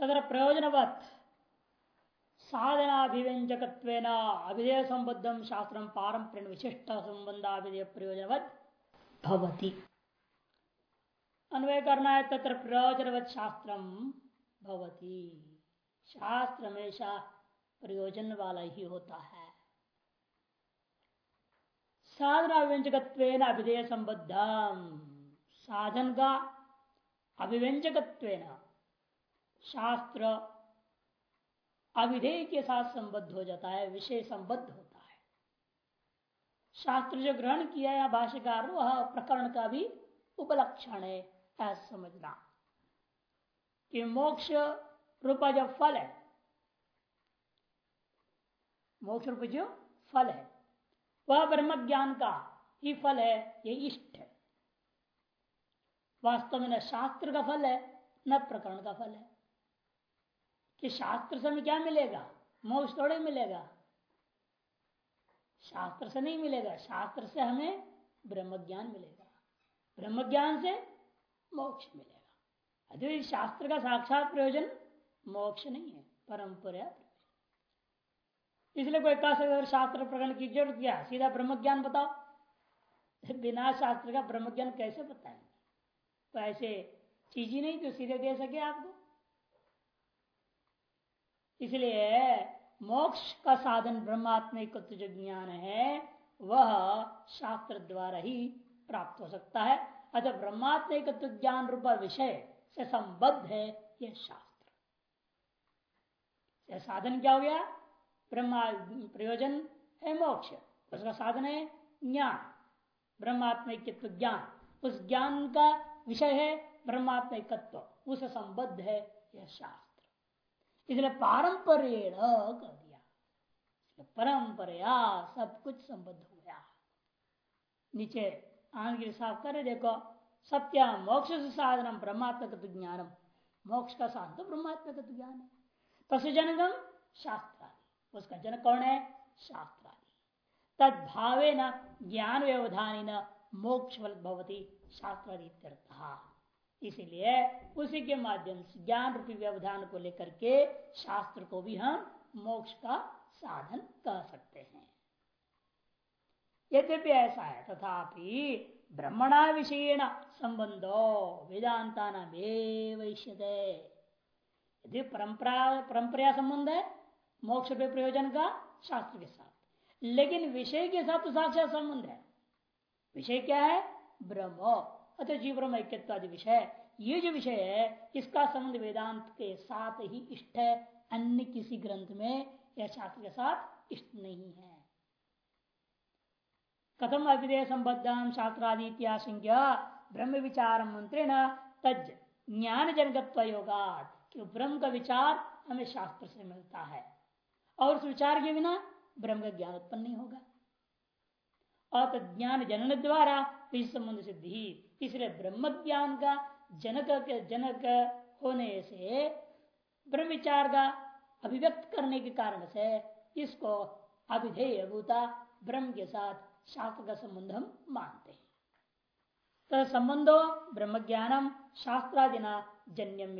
तथा प्रयोजनवत। साधनाभिव्यंजक अभिधेय संबद्धम शास्त्र पारंपरिक विशिष्ट संबंधाभिधेय प्रयोजनवत भवती। अन्वय करना है तत्र प्रयोजनवत शास्त्र भवती। शास्त्र हमेशा प्रयोजन वाला ही होता। है साधना व्यंजक अभिधेय संबद्ध साधन का अभिव्यंजक शास्त्र अविधेय के साथ संबद्ध हो जाता है, विषय संबद्ध होता है। शास्त्र जो ग्रहण किया या भाष्यकार, वह प्रकरण का भी उपलक्षण है ऐसा समझना। कि मोक्ष रूप जो फल है, मोक्ष रूप जो फल है, वह ब्रह्म ज्ञान का ही फल है, ये इष्ट है। वास्तव में न शास्त्र का फल है, न प्रकरण का फल है। कि शास्त्र से हमें क्या मिलेगा? मोक्ष थोड़े मिलेगा। शास्त्र से नहीं मिलेगा। शास्त्र से हमें ब्रह्म ज्ञान मिलेगा। ब्रह्म ज्ञान से मोक्ष मिलेगा। अभी शास्त्र का साक्षात प्रयोजन मोक्ष नहीं है परंपरा इसलिए कोई कह सकते शास्त्र प्रकरण की ज़रूरत क्या सीधा ब्रह्म ज्ञान बताओ। बिना शास्त्र का ब्रह्म ज्ञान कैसे बताएँगे? तो ऐसे चीज़ ही नहीं तो सीधे दे सके आपको। इसलिए मोक्ष का साधन ब्रह्मात्मिक जो ज्ञान है, वह शास्त्र द्वारा ही प्राप्त हो सकता है। अतः ब्रह्मात्मिक ज्ञान रूप विषय से संबद्ध है यह शास्त्र। साधन क्या हो गया? ब्रह्मा, प्रयोजन है मोक्ष। उसका साधन है ज्ञान। ब्रह्मात्मिक ज्ञान। उस ज्ञान का विषय है ब्रह्मात्मिक उस संबद्ध है यह शास्त्र। इसलिए पारंपर्य कर दिया। परंपरा सब कुछ संबद्ध हो गया। नीचे आगे साफ़ करे देखो, सत्य मोक्ष से साधन ब्रह्मात्मक ज्ञानम। मोक्ष का साधन तो ब्रह्मात्मक ज्ञान है। तस् जनगम शास्त्र उसका जनक कौन है? शास्त्र तद भावे न ज्ञान व्यवधानी न मोक्ष भवती शास्त्र इसीलिए उसी के माध्यम से ज्ञान रूपी व्यवधान को लेकर के शास्त्र को भी हम मोक्ष का साधन कह सकते हैं। यद्यपि ऐसा है, तथापि ब्रह्मणा विषय संबंधो वेदांता नैश्यते यदि परंपरा परंपरा संबंध है, मोक्ष पे प्रयोजन का शास्त्र के साथ। लेकिन विषय के साथ तो साक्षात संबंध है। विषय क्या है? ब्रह्म। अतः जीव ब्रह्म ऐक्यवादी विषय। ये जो विषय है, इसका संबंध वेदांत के साथ ही इष्ट है। अन्य किसी ग्रंथ में या शास्त्र के साथ इष्ट नहीं है। कथम अभिधेय संबद्ध शास्त्रादित्याशंक्य ब्रह्म विचार मंत्रेण तज ज्ञान जनकत्व योगा ब्रह्म का विचार हमें शास्त्र से मिलता है। और उस विचार के बिना ब्रह्म का ज्ञान उत्पन्न नहीं होगा। और ज्ञान जनन द्वारा इस संबंध सिद्धि इसलिए ब्रह्म ज्ञान का जनक जनक होने से ब्रह्म विचार का अभिव्यक्त करने के कारण से इसको अभिधेय भूता ब्रह्म के साथ शास्त्र का संबंध हम मानते हैं। तो संबंधो ब्रह्म ज्ञानम शास्त्रादिना जन्यम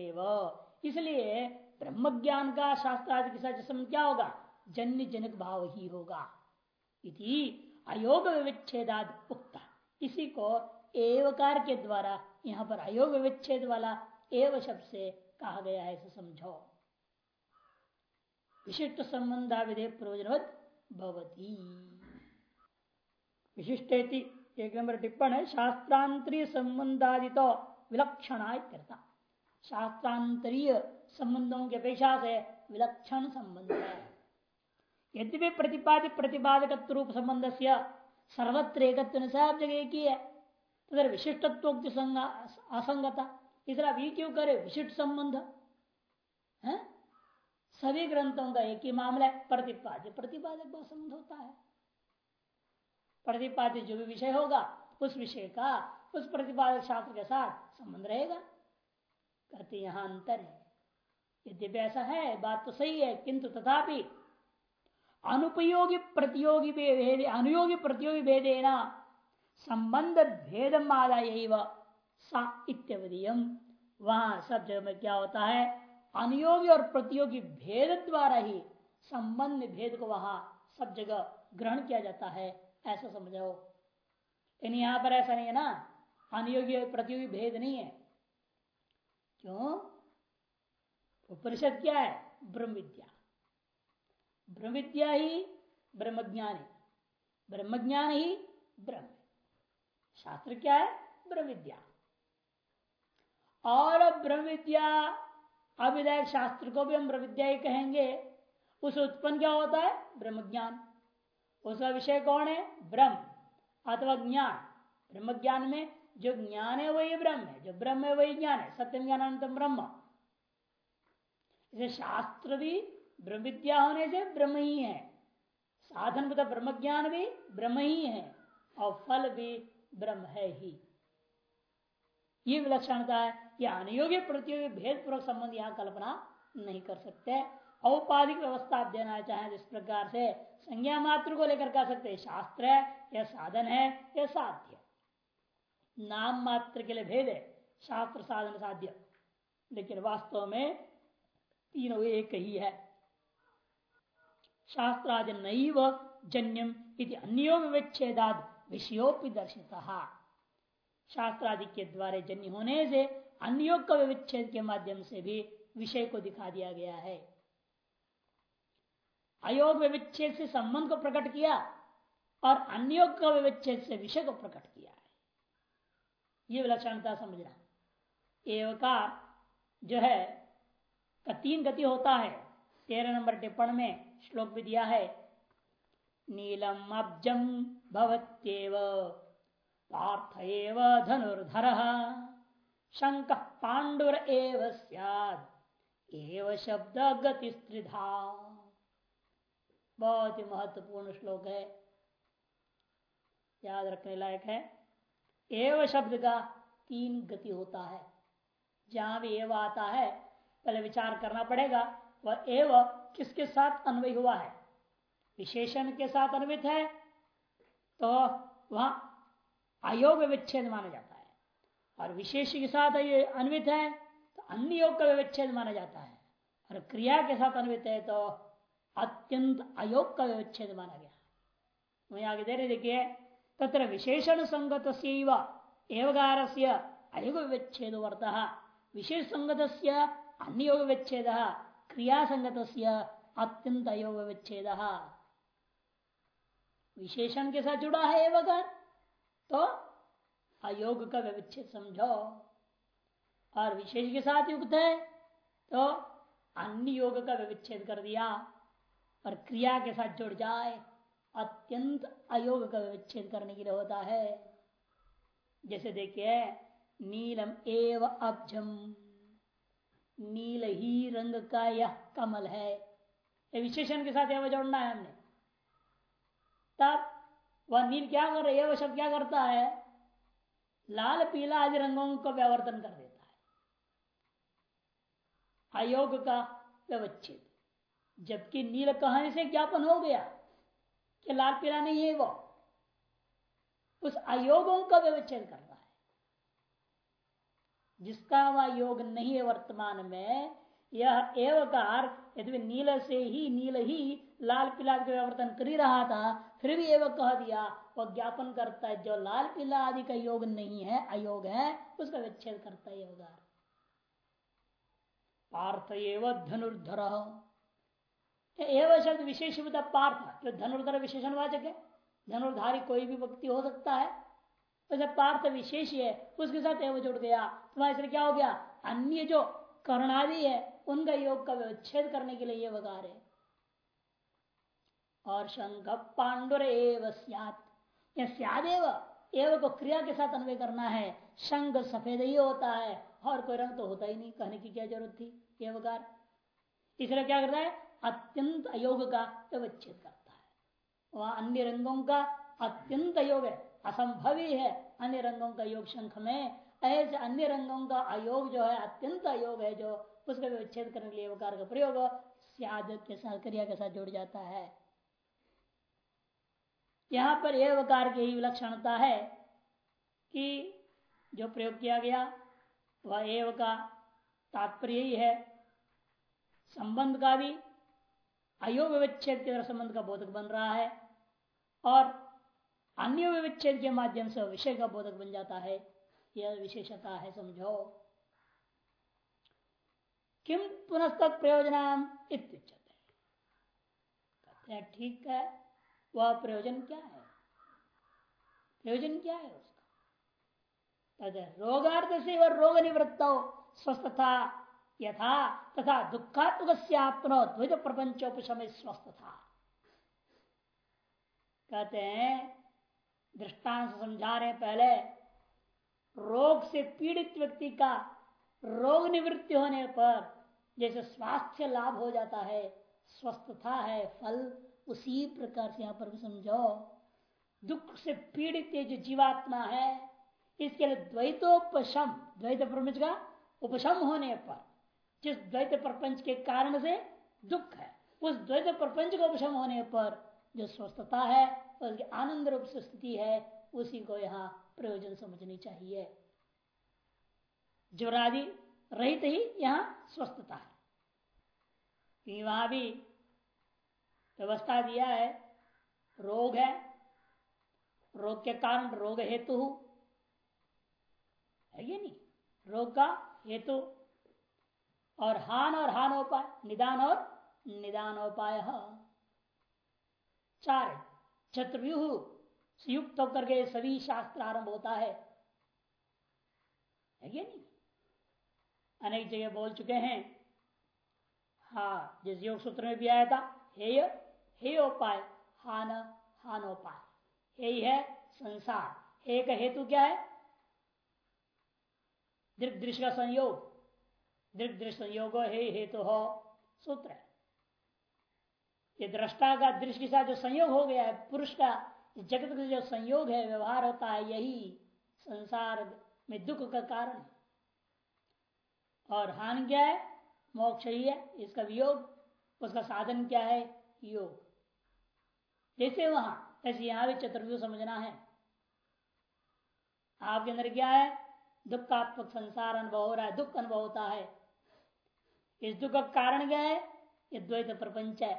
इसलिए ब्रह्म ज्ञान का शास्त्र आदि के साथ संबंध क्या होगा? जन्य जनक भाव ही होगा। इति अयोग विच्छेदाद उक्ता। इसी को एवकार के द्वारा, यहाँ पर अयोग विच्छेद वाला एव शब्द से कहा गया है, इसे समझो। विशिष्ट संबंधाविधेय प्रयोजन भवती। विशिष्ट एक नंबर टिप्पण है, शास्त्रांतरीय संबंधादि तो विलक्षण करता शास्त्रांतरीय संबंधों की अपेक्षा से विलक्षण संबंध है। यद्यपि प्रतिपादित प्रतिपादक रूप संबंध से सर्वत्र एक सब जगह की है। विशिष्टत्व असंगता। इसलिए अभी क्यों करे विशिष्ट संबंध। है? सभी ग्रंथों का एक ही मामला है, प्रतिपाद्य। प्रतिपादक बहुत संबंध होता है। प्रतिपाद्य जो भी विषय होगा, उस विषय का, उस प्रतिपादक शास्त्र के साथ संबंध रहेगा। कहते यहाँ अंतर है। यद्यपि ऐसा है, बात तो सही है, किंतु तथापि अनुपयोगी प्रतियोगी अनुयोगी प्रतियोगी भेदेना संबंध भेद मादा सा इत्यवधियम वहाँ सब जगह में क्या होता है? अनुयोगी और प्रतियोगी भेद द्वारा ही संबंध भेद को वहाँ सब जगह ग्रहण किया जाता है। ऐसा समझो इन यहाँ पर ऐसा नहीं है ना? अनुयोगी और प्रतियोगी भेद नहीं है। क्यों? उपनिषद क्या है? ब्रह्म विद्या ब्रह्म विद्या ही ब्रह्म ज्ञान है। ब्रह्म ज्ञान ही ब्रह्म। शास्त्र क्या है? ब्रह्म विद्या और ब्रह्म विद्या अविदायक शास्त्र को भी हम ब्रह्म विद्या ही कहेंगे। उस उत्पन्न क्या होता है? ब्रह्म ज्ञान उसका विषय कौन है? ब्रह्म, अथवा ज्ञान। ब्रह्म ज्ञान में जो ज्ञान है, वही ब्रह्म है। जो ब्रह्म है, वही ज्ञान है। सत्यम ज्ञान ब्रह्म। इसे शास्त्र भी ब्रह्म विद्या होने से ब्रह्म ही है। साधन पता ब्रह्म ज्ञान भी ब्रह्म ही है। और फल भी ब्रह्म है ही। ये विलक्षणता है यह अनुयोगी प्रतियोगी भेद पूर्वक संबंध यहाँ कल्पना नहीं कर सकते। औपाधिक व्यवस्था आप देना चाहे जिस प्रकार से संज्ञा मात्र को लेकर कह सकते शास्त्र है या साधन है या साध्य नाम मात्र के लिए भेद है, शास्त्र साधन साध्य। लेकिन वास्तव में तीनों एक ही है। शास्त्रादि नैव जन्यम इति अन्यो विच्छेदाद विषयोपि दर्शित। शास्त्रादि के द्वारा जन्य होने से अन्यों का विच्छेद के माध्यम से भी विषय को दिखा दिया गया है। अयोग विच्छेद से संबंध को प्रकट किया और अन्योग का विच्छेद से विषय को प्रकट किया है। ये विलक्षणता समझना। एवकार जो है, का तीन गति होता है। तेरह नंबर टिप्पण में श्लोक भी दिया है नीलम अब्जम भवत्येव। पार्थ एव धनुर्धर। शंक पांडुर एव एव शब्द गति स्त्रिधा बहुत ही महत्वपूर्ण श्लोक है। याद रखने लायक है। एव शब्द का तीन गति होता है। जहाँ भी एव आता है, पहले विचार करना पड़ेगा, वह एव किसके साथ अन्वय हुआ है। विशेषण के साथ अन्वित है तो वह अयोग विच्छेद माना जाता है। और विशेष के साथ अन्वित है तो अन्य योग का विच्छेद माना जाता है। और क्रिया के साथ अन्वित है तो अत्यंत अयोग का विच्छेद माना गया वही आगे दे रहे देखिए, तत्र विशेषण संगत एवगार से अयोग विच्छेद विशेष संगत अन्य योग विच्छेद, क्रिया संगत अत्यंत अयोग विच्छेद। विशेषण के साथ जुड़ा है एवगार तो अयोग का विच्छेद समझो। और विशेष के साथ युक्त है तो अन्य योग का विच्छेद कर दिया और क्रिया के साथ जुड़ जाए। अत्यंत अयोग का विच्छेद करने के लिए होता है। जैसे देखिए, नीलम एव अब्जम। नील ही रंग का यह कमल है। विशेषण के साथ यह जोड़ना है हमने। तब वह नील क्या कर रहा है? शब्द क्या करता है? लाल, पीला आदि रंगों का व्यावर्तन कर देता है। अयोग का व्यवच्छेद। जबकि नील कहने से ज्ञापन हो गया कि लाल, पीला नहीं है वो। उस अयोगों का व्यवच्छेद कर रहा है। जिसका वह योग नहीं है वर्तमान में, यह एवकार यदि नील से ही नील ही लाल, पीला का व्यवर्तन कर ही रहा था फिर भी एवं कह दिया, वह ज्ञापन करता है, जो लाल पीला आदि का योग नहीं है, अयोग है, उसका विच्छेद करता है योगार पार्थ एवं धनुर्धर। एवं शब्द विशेष पार्थ? जो धनुर्धर विशेषण वाचक है। धनुर्धारी कोई भी व्यक्ति हो सकता है। तो पार्थ विशेष है उसके साथ एवं जुड़ गया तो इसलिए क्या हो गया? अन्य जो कर्णादि है, उनका योग का व्यच्छेद करने के लिए ये वकार है। और शंख पांडुर एव सियादेव एव को क्रिया के साथ अन्वय करना है। शंख सफ़ेद ही होता है, और कोई रंग तो होता ही नहीं, कहने की क्या ज़रूरत थी? ये वकार इसलिए क्या करता है? अत्यंत अयोग का व्यवच्छेद करता है। वह अन्य रंगों का अत्यंत अयोग है, असंभव ही। है अन्य रंगों का योग शंख में, ऐसे अन्य रंगों का अयोग जो है, अत्यंत अयोग है, जो उसका विच्छेद करने के लिए वकार का प्रयोग के साथ, क्रिया के साथ जुड़ जाता है। यहाँ पर यह वकार की ही विलक्षणता है कि जो प्रयोग किया गया, वह एव का तात्पर्य ही है। संबंध का भी अयोग विच्छेद के संबंध का बोधक बन रहा है और अन्य विच्छेद के माध्यम से विषय का बोधक बन जाता है। यह विशेषता है, समझो। किम पुनस्त प्रयोजन ठीक है। वह प्रयोजन क्या है? प्रयोजन क्या है उसका? तद रोगार्थ से वह रोग निवृत्त स्वस्थता यथा तथा दुखात्मक आपनो द्वैत प्रपंचोपशम स्वस्थ था कहते हैं, दृष्टांत समझा रहे पहले, रोग से पीड़ित व्यक्ति का रोग निवृत्ति होने पर जैसे स्वास्थ्य लाभ हो जाता है, स्वस्थता है, फल उसी प्रकार से यहाँ पर भी समझो, दुख से पीड़ित जो जीवात्मा है, इसके लिए द्वैतोपशम, द्वैत प्रपंच का उपशम होने पर, जिस द्वैत प्रपंच के कारण से दुख है, उस द्वैत प्रपंच का उपशम होने पर जो स्वस्थता है, उसकी आनंद रूप से स्थिति है, उसी को यहाँ प्रयोजन समझनी चाहिए। ज्वरादि रहित ही यहाँ स्वस्थता है। वहाँ भी व्यवस्था दिया है। रोग है। रोग के कारण रोग हेतु है। ये नहीं? रोग का हेतु। और हान और हानोपाय, निदान और निदानोपाय। चार चतुर्व्यूह संयुक्त होकर के सभी शास्त्र आरंभ होता है। है ये नहीं? अनेक जगह बोल चुके हैं। हाँ जिस योग सूत्र में भी आया था, हेय हे उपाय, हान हानोपाय यही है संसार। हे का हेतु क्या है? दृग दृश्य का संयोग। दृग दृश्य संयोग हे हेतु हो सूत्र। ये दृष्टा का दृश्य के साथ जो संयोग हो गया है, पुरुष का, जगत का जो संयोग है, व्यवहार होता है, यही संसार में दुख का कारण है। और हान क्या है? मोक्ष ही है, इसका वियोग, उसका साधन क्या है? योग। जैसे वहाँ ऐसे यहाँ भी चतुर्व्यूह समझना है। आपके अंदर क्या है? दुखात्मक संसार अनुभव हो रहा है दुख अनुभव होता है। इस दुख का कारण क्या है? ये द्वैत प्रपंच है।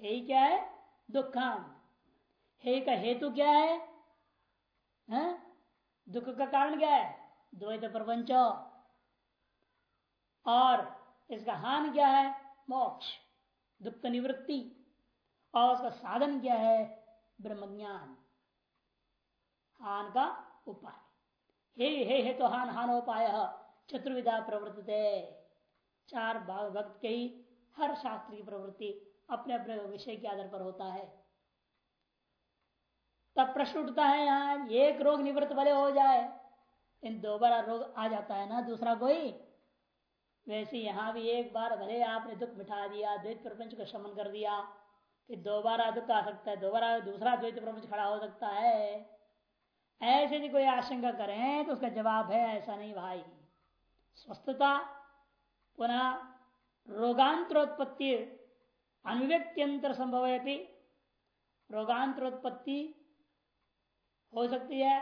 हे क्या है? दुखान हे का हेतु क्या है, है? दुख का कारण क्या है? द्वैत प्रपंच। और इसका हान क्या है? मोक्ष। दुख निवृत्ति। और उसका साधन क्या है? ब्रह्म ज्ञान हान का उपाय। हे हे हे तो हान हान उपाय। चतुर्विधा प्रवृत्त चार भाग भक्त के ही हर शास्त्र की प्रवृत्ति अपने अपने विषय के आधार पर होता है। तब प्रश्न उठता है यहाँ एक रोग निवृत्त भले हो जाए इन दोबारा रोग आ जाता है ना दूसरा कोई? वैसे यहाँ भी एक बार भले आपने दुख मिटा दिया, द्वैत प्रपंच का शमन कर दिया फिर दोबारा दुख आ सकता है दोबारा दूसरा द्वैत प्रपंच खड़ा हो सकता है। ऐसे यदि कोई आशंका करें तो उसका जवाब है, ऐसा नहीं भाई। स्वस्थता, पुनः रोगांतरोत्पत्ति अनुव्यक्त्यंतर संभव है रोगांतरोत्पत्ति हो सकती है,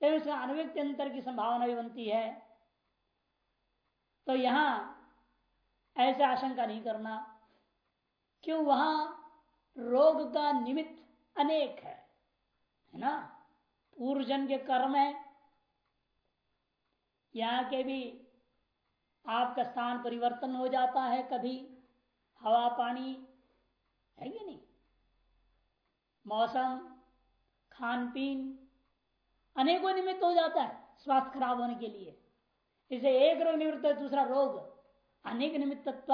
लेकिन उसका अनुव्यक्त्यंतर की संभावना भी बनती है। तो यहाँ ऐसे आशंका नहीं करना। क्यों? वहाँ रोग का निमित्त अनेक है है ना? पूर्वजन के कर्म है। यहाँ के भी आपका स्थान परिवर्तन हो जाता है कभी। हवा, पानी है कि नहीं? मौसम खान पीन अनेकों निमित्त हो जाता है स्वास्थ्य खराब होने के लिए। इसे एक रोग निवृत्त है, दूसरा रोग। अनेक निमित्त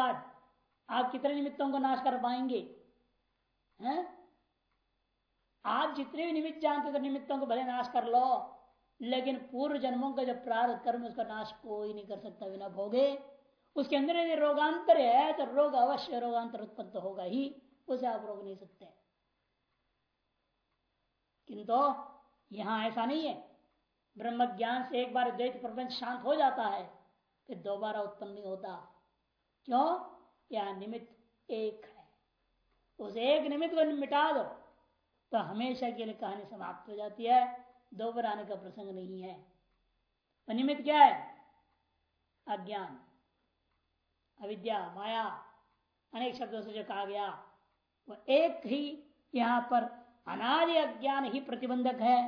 आप कितने निमित्तों को नाश कर पाएँगे? हैं? आप जितने भी निमित्त जानते तो निमित्तों को भले नाश कर लो, लेकिन पूर्व जन्मों का जब प्रारंभ कर्म, उसका नाश कोई नहीं कर सकता बिना भोगे। उसके अंदर यदि रोगांतर है तो रोग अवश्य रोगांतर उत्पन्न होगा ही, उसे आप रोक नहीं सकते। किंतु यहाँ ऐसा नहीं है। ब्रह्म ज्ञान से एक बार द्वैत प्रपंच शांत हो जाता है, फिर दोबारा उत्पन्न नहीं होता। क्यों? यह निमित्त एक है उस एक निमित्त को मिटा दो तो हमेशा के लिए कहानी समाप्त हो जाती है। दोबारा आने का प्रसंग नहीं है। निमित्त क्या है? अज्ञान, अविद्या, माया, अनेक शब्दों से जो कहा गया वह एक ही यहाँ पर अनादि अज्ञान ही प्रतिबंधक है।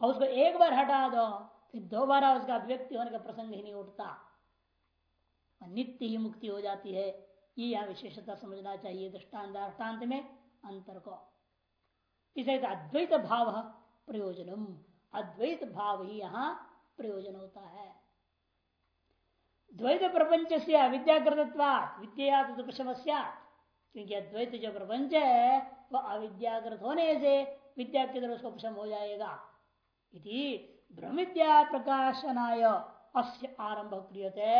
और उसको एक बार हटा दो, फिर दोबारा उसका अभिव्यक्ति होने का प्रसंग ही नहीं उठता। नित्य ही मुक्ति हो जाती है। ये यहाँ विशेषता समझना चाहिए दृष्टांत दृष्टांत में अंतर को। इसे अद्वैत भाव प्रयोजनम। अद्वैत भाव ही यहाँ प्रयोजन होता है। द्वैत प्रपंच से अविद्याकृतत्वात विद्या समस्या क्योंकि अद्वैत जो प्रपंच है, वह अविद्याकृत होने से विद्या के तरफ़ उसको हो जाएगा। ब्रह्म विद्या प्रकाशनाय। अस्य आरंभ क्रियते।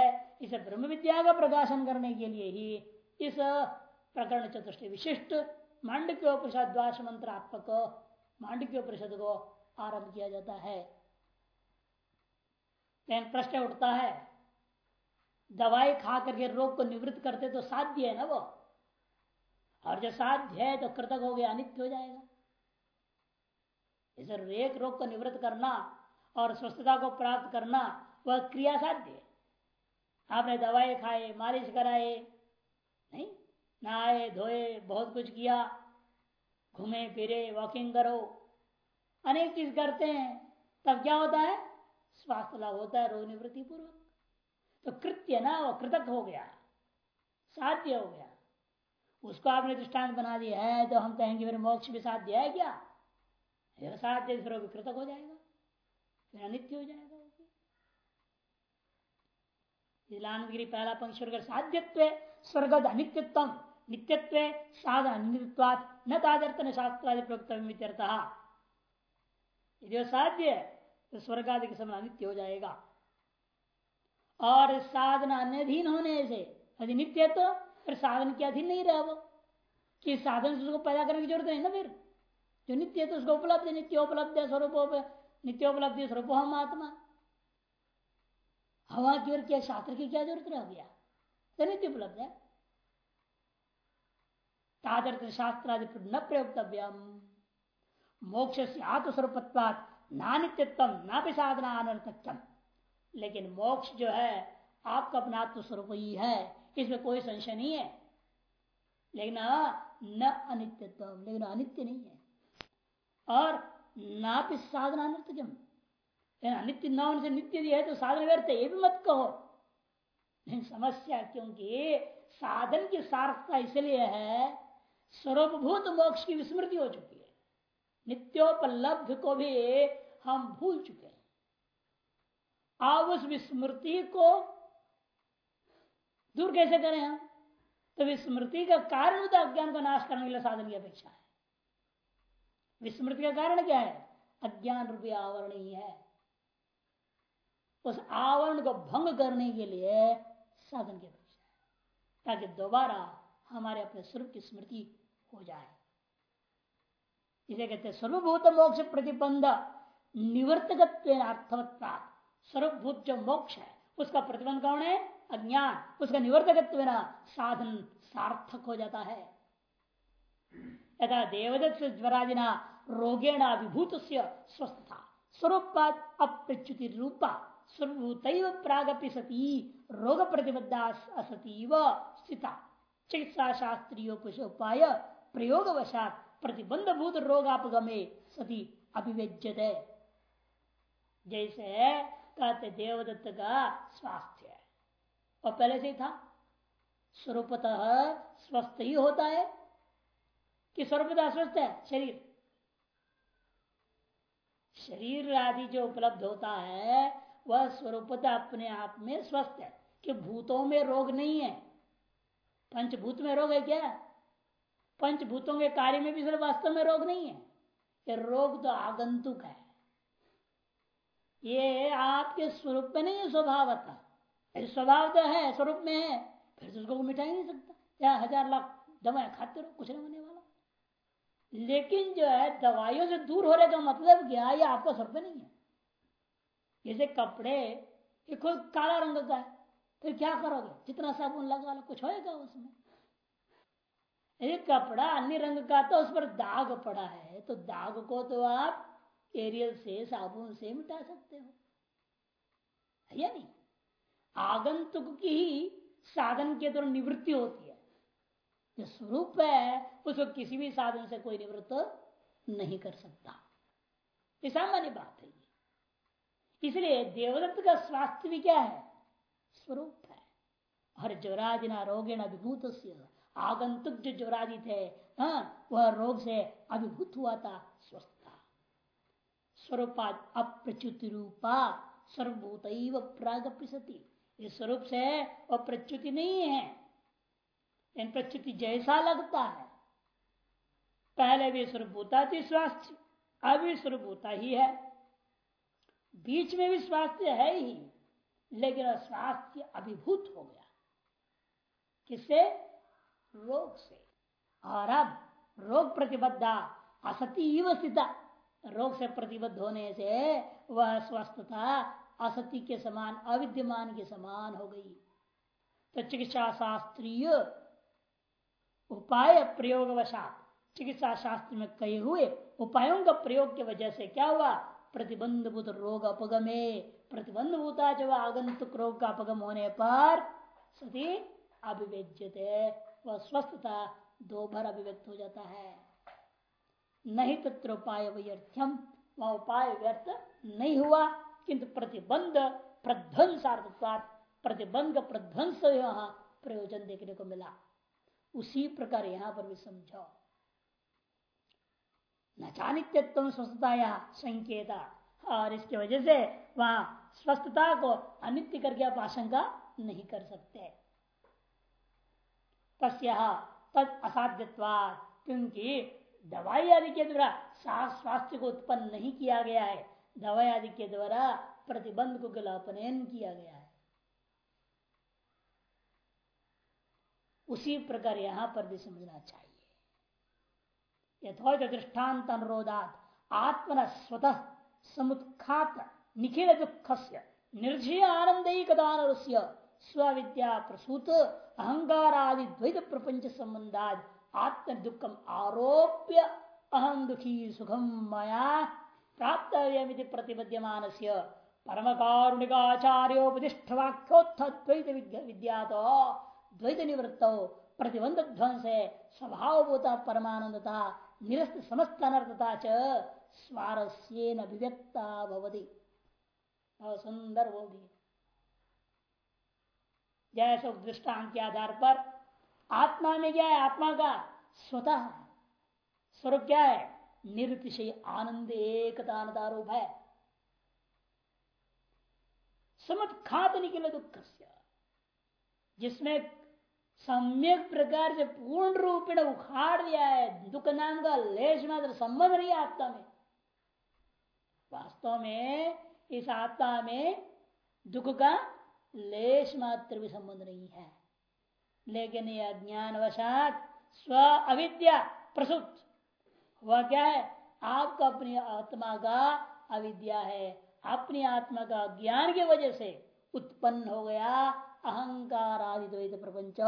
इसे ब्रह्म विद्या का प्रकाशन करने के लिए ही इस प्रकरण चतुष्ट विशिष्ट मांडक्य उपनिषद द्वाश मंत्रात्मक उपनिषद को आरंभ किया जाता है। प्रश्न उठता है, दवाई खा करके रोग को निवृत्त करते तो साध्य है ना वो? और जो साध्य है तो कृतक हो गया, अनित्य हो जाएगा। इसे एक रोग को निवृत्त करना और स्वस्थता को प्राप्त करना वह क्रिया साध्य है। आपने दवाई खाए, मालिश कराए, नहीं, नहाए, धोए, बहुत कुछ किया, घूमे, फिरे वॉकिंग करो, अनेक चीज़ करते हैं, तब क्या होता है? स्वास्थ्य लाभ होता है रोग निवृत्ति पूर्वक तो कृत्य ना, वो कृतक हो गया, साध्य हो गया। उसको आपने दृष्टांत बना दिया है तो हम कहेंगे फिर मोक्ष भी साध्य है क्या? साध्य फिर कृतक हो जाएगा, फिर अनित्य हो जाएगा गिरी पहला पंक्ष साध्यत्व, स्वर्गद अनित्यत्व। नित्यत्व साधन अनित्वात न तादर्तन शास्त्रादि प्रवक्त यदि साध्य तो स्वर्ग आदि के समय अनित्य हो जाएगा। और साधन अन्यधीन होने से, यदि नित्य तो फिर साधन के अधीन नहीं रहा वो। कि साधन से उसको पैदा करने की ज़रूरत नहीं ना फिर। जो नित्य है तो उसको उपलब्ध है, नित्य उपलब्ध है, स्वरूप नित्य उपलब्ध स्वरूप हम आत्मा हवा की और क्या, शास्त्र की क्या ज़रूरत रह गया? तो नित्य उपलब्ध है। तादर्थ शास्त्रादि न प्रयोक्तव्यम। मोक्ष से आत्मस्वरूपत्वात नानित्यत्व ना भी साधना अनर्थक्यम। लेकिन मोक्ष जो है, आपका अपना आत्मस्वरूप ही है। इसमें कोई संशय नहीं है। लेकिन न अनित्यत्व, लेकिन अनित्य नहीं है। और ना भी साधना अनर्थक्यम। अनित्य न? होने से नित्य है तो साधन व्यर्थ है, ये भी मत कहो। समस्या क्योंकि साधन की सार्थकता इसलिए है स्वरूपभूत मोक्ष की विस्मृति हो चुकी है। नित्योपलब्ध को भी हम भूल चुके हैं। आप उस विस्मृति को दूर कैसे करें हम? तो विस्मृति का कारण अज्ञान को नाश करने के लिए साधन की अपेक्षा है। विस्मृति का कारण क्या है? अज्ञान रूपी आवरण ही है। उस आवरण को भंग करने के लिए साधन की अपेक्षा ताकि दोबारा हमारे अपने स्वरूप की स्मृति हो जाए। इसे कहते हैं सर्वभूत मोक्ष प्रतिबंध निवर्तक अर्थवत्ता सर्वभूत जो मोक्ष है, उसका प्रतिबंध कौन है? अज्ञान। उसका निवर्तक साधन सार्थक हो जाता है। यथा देवदत्त ज्वरादिना रोगेण अभिभूत स्वस्थता। स्वरूप अप्रच्युति रूपा स्वरूत प्रागपि सती रोग प्रतिबद्धा असती व स्थिता। चिकित्सा शास्त्रीय उपाय प्रयोग वशात प्रतिबंध भूत रोगापगमे सती अभिव्यजत जैसे कहते देवदत्त का स्वास्थ्य। है और पहले से था। स्वरूपतः स्वस्थ ही होता है। कि स्वरूपतः स्वस्थ है? शरीर। शरीर आदि जो उपलब्ध होता है वह स्वरूपता अपने आप में स्वस्थ है कि भूतों में रोग नहीं है। पंचभूत में रोग है क्या? पंचभूतों के कार्य में भी सिर्फ़ वास्तव में रोग नहीं है। ये रोग तो आगंतुक है। ये आपके स्वरूप में नहीं है स्वभावता स्वभाव तो है, स्वरूप में है। फिर तो उसको मिटा ही नहीं सकता। या हज़ार लाख दवाएँ खाते रहो, कुछ नहीं होने वाला। लेकिन जो है, दवाइयों से दूर होने का मतलब क्या? ये आपका स्वरूप नहीं है। जैसे कपड़े, ये खुद काला रंग का है, फिर क्या करोगे? जितना साबुन लगा लो, कुछ होएगा उसमें। ये कपड़ा अन्य रंग का तो उस पर दाग पड़ा है तो दाग को तो आप एरियल से, साबुन से मिटा सकते हो। या नहीं? आगंतुक की ही साधन के द्वारा निवृत्ति होती है। जो स्वरूप है, उसको किसी भी साधन से कोई निवृत्त नहीं कर सकता। ये सामान्य बात है इसलिए देवदत्त का स्वास्थ्य भी क्या है? स्वरूप है। हर ज्वरादिना रोगेण अभिभूत आगंतुक जो ज्वरादि थे हाँ, वह रोग से अभिभूत हुआ था स्वस्थ था। स्वरूपा अप्रच्युत रूपा सर्वभूत प्राग प्रसति इस स्वरूप से वह प्रच्युति नहीं है। इन प्रच्युति जैसा लगता है। पहले भी स्वरूपता थी स्वास्थ्य। अभी स्वरूपता ही है। बीच में भी स्वास्थ्य है ही, लेकिन स्वास्थ्य अभिभूत हो गया। किससे रोग से। और अब रोग प्रतिबद्धा असती स्थित। रोग से प्रतिबद्ध होने से वह स्वस्थता असती के समान, अविद्यमान के समान हो गई। तो चिकित्सा शास्त्रीय उपाय प्रयोग वशात चिकित्सा शास्त्र में कहे हुए उपायों का प्रयोग की वजह से क्या हुआ? प्रतिबंध भूत रोग अपगमे। प्रतिबंध भूता जब आगंतुक रोग का अपगम होने पर सती अभिव्यज्यते। वह स्वस्थता दो बार अभिव्यक्त हो जाता है। नहीं तत्र उपाय व्यर्थ्यम वह उपाय व्यर्थ नहीं हुआ। किंतु प्रतिबंध, प्रध्वंसार्थत्वात, प्रतिबंध, प्रध्वंस यहाँ प्रयोजन देखने को मिला। उसी प्रकार यहाँ पर भी समझो न चानित्यत्व स्वस्थता संकेता। और इसकी वजह से वहाँ स्वस्थता को अनित्य करके आप आशंका नहीं कर सकते। तद क्योंकि दवाई आदि के द्वारा स्वास्थ्य को उत्पन्न नहीं किया गया है। दवाई आदि के द्वारा प्रतिबंध को गलापनयन किया गया है। उसी प्रकार यहाँ पर भी समझना चाहिए। यथोत दृष्टांत अनुरोधात आत्मन स्वतः समुत्खात निखिल दुख से निर्जय आनंद स्विद्या प्रसूत अहंकार द्वैत प्रपंच संबंधाद आत्म दुखम आरोप्य अहम दुखी सुखम मया प्राप्त प्रतिबद्यमान से परम कारुणिकाचार्योपदिष्ट वाक्योत्थ द्वैत विद्या तो द्वैत निवृत्त प्रतिबंध ध्वंस स्वभावभूता परमानंदता निरस्त समस्त अनर्थता च स्वारस्य अभिव्यक्ता भवती। सुंदर बोल दिए जैसे दृष्टांत के आधार पर आत्मा में क्या है? आत्मा का स्वतः स्वरूप क्या है? निर्तिशय आनंद एकता रूप है। समत खात निकले दुख से जिसमें सम्यक प्रकार से पूर्ण रूप में उखाड़ दिया है। दुख नाम का लेश मात्र संबंध नहीं आत्मा में। वास्तव में इस आत्मा में दुख का लेश मात्र भी संबंध नहीं है। लेकिन यह अज्ञान वशात स्व अविद्या, प्रसुत। वह क्या है? आपका अपनी आत्मा का अविद्या है। अपनी आत्मा का ज्ञान की वजह से उत्पन्न हो गया अहंकार आदि द्वैत प्रपंच,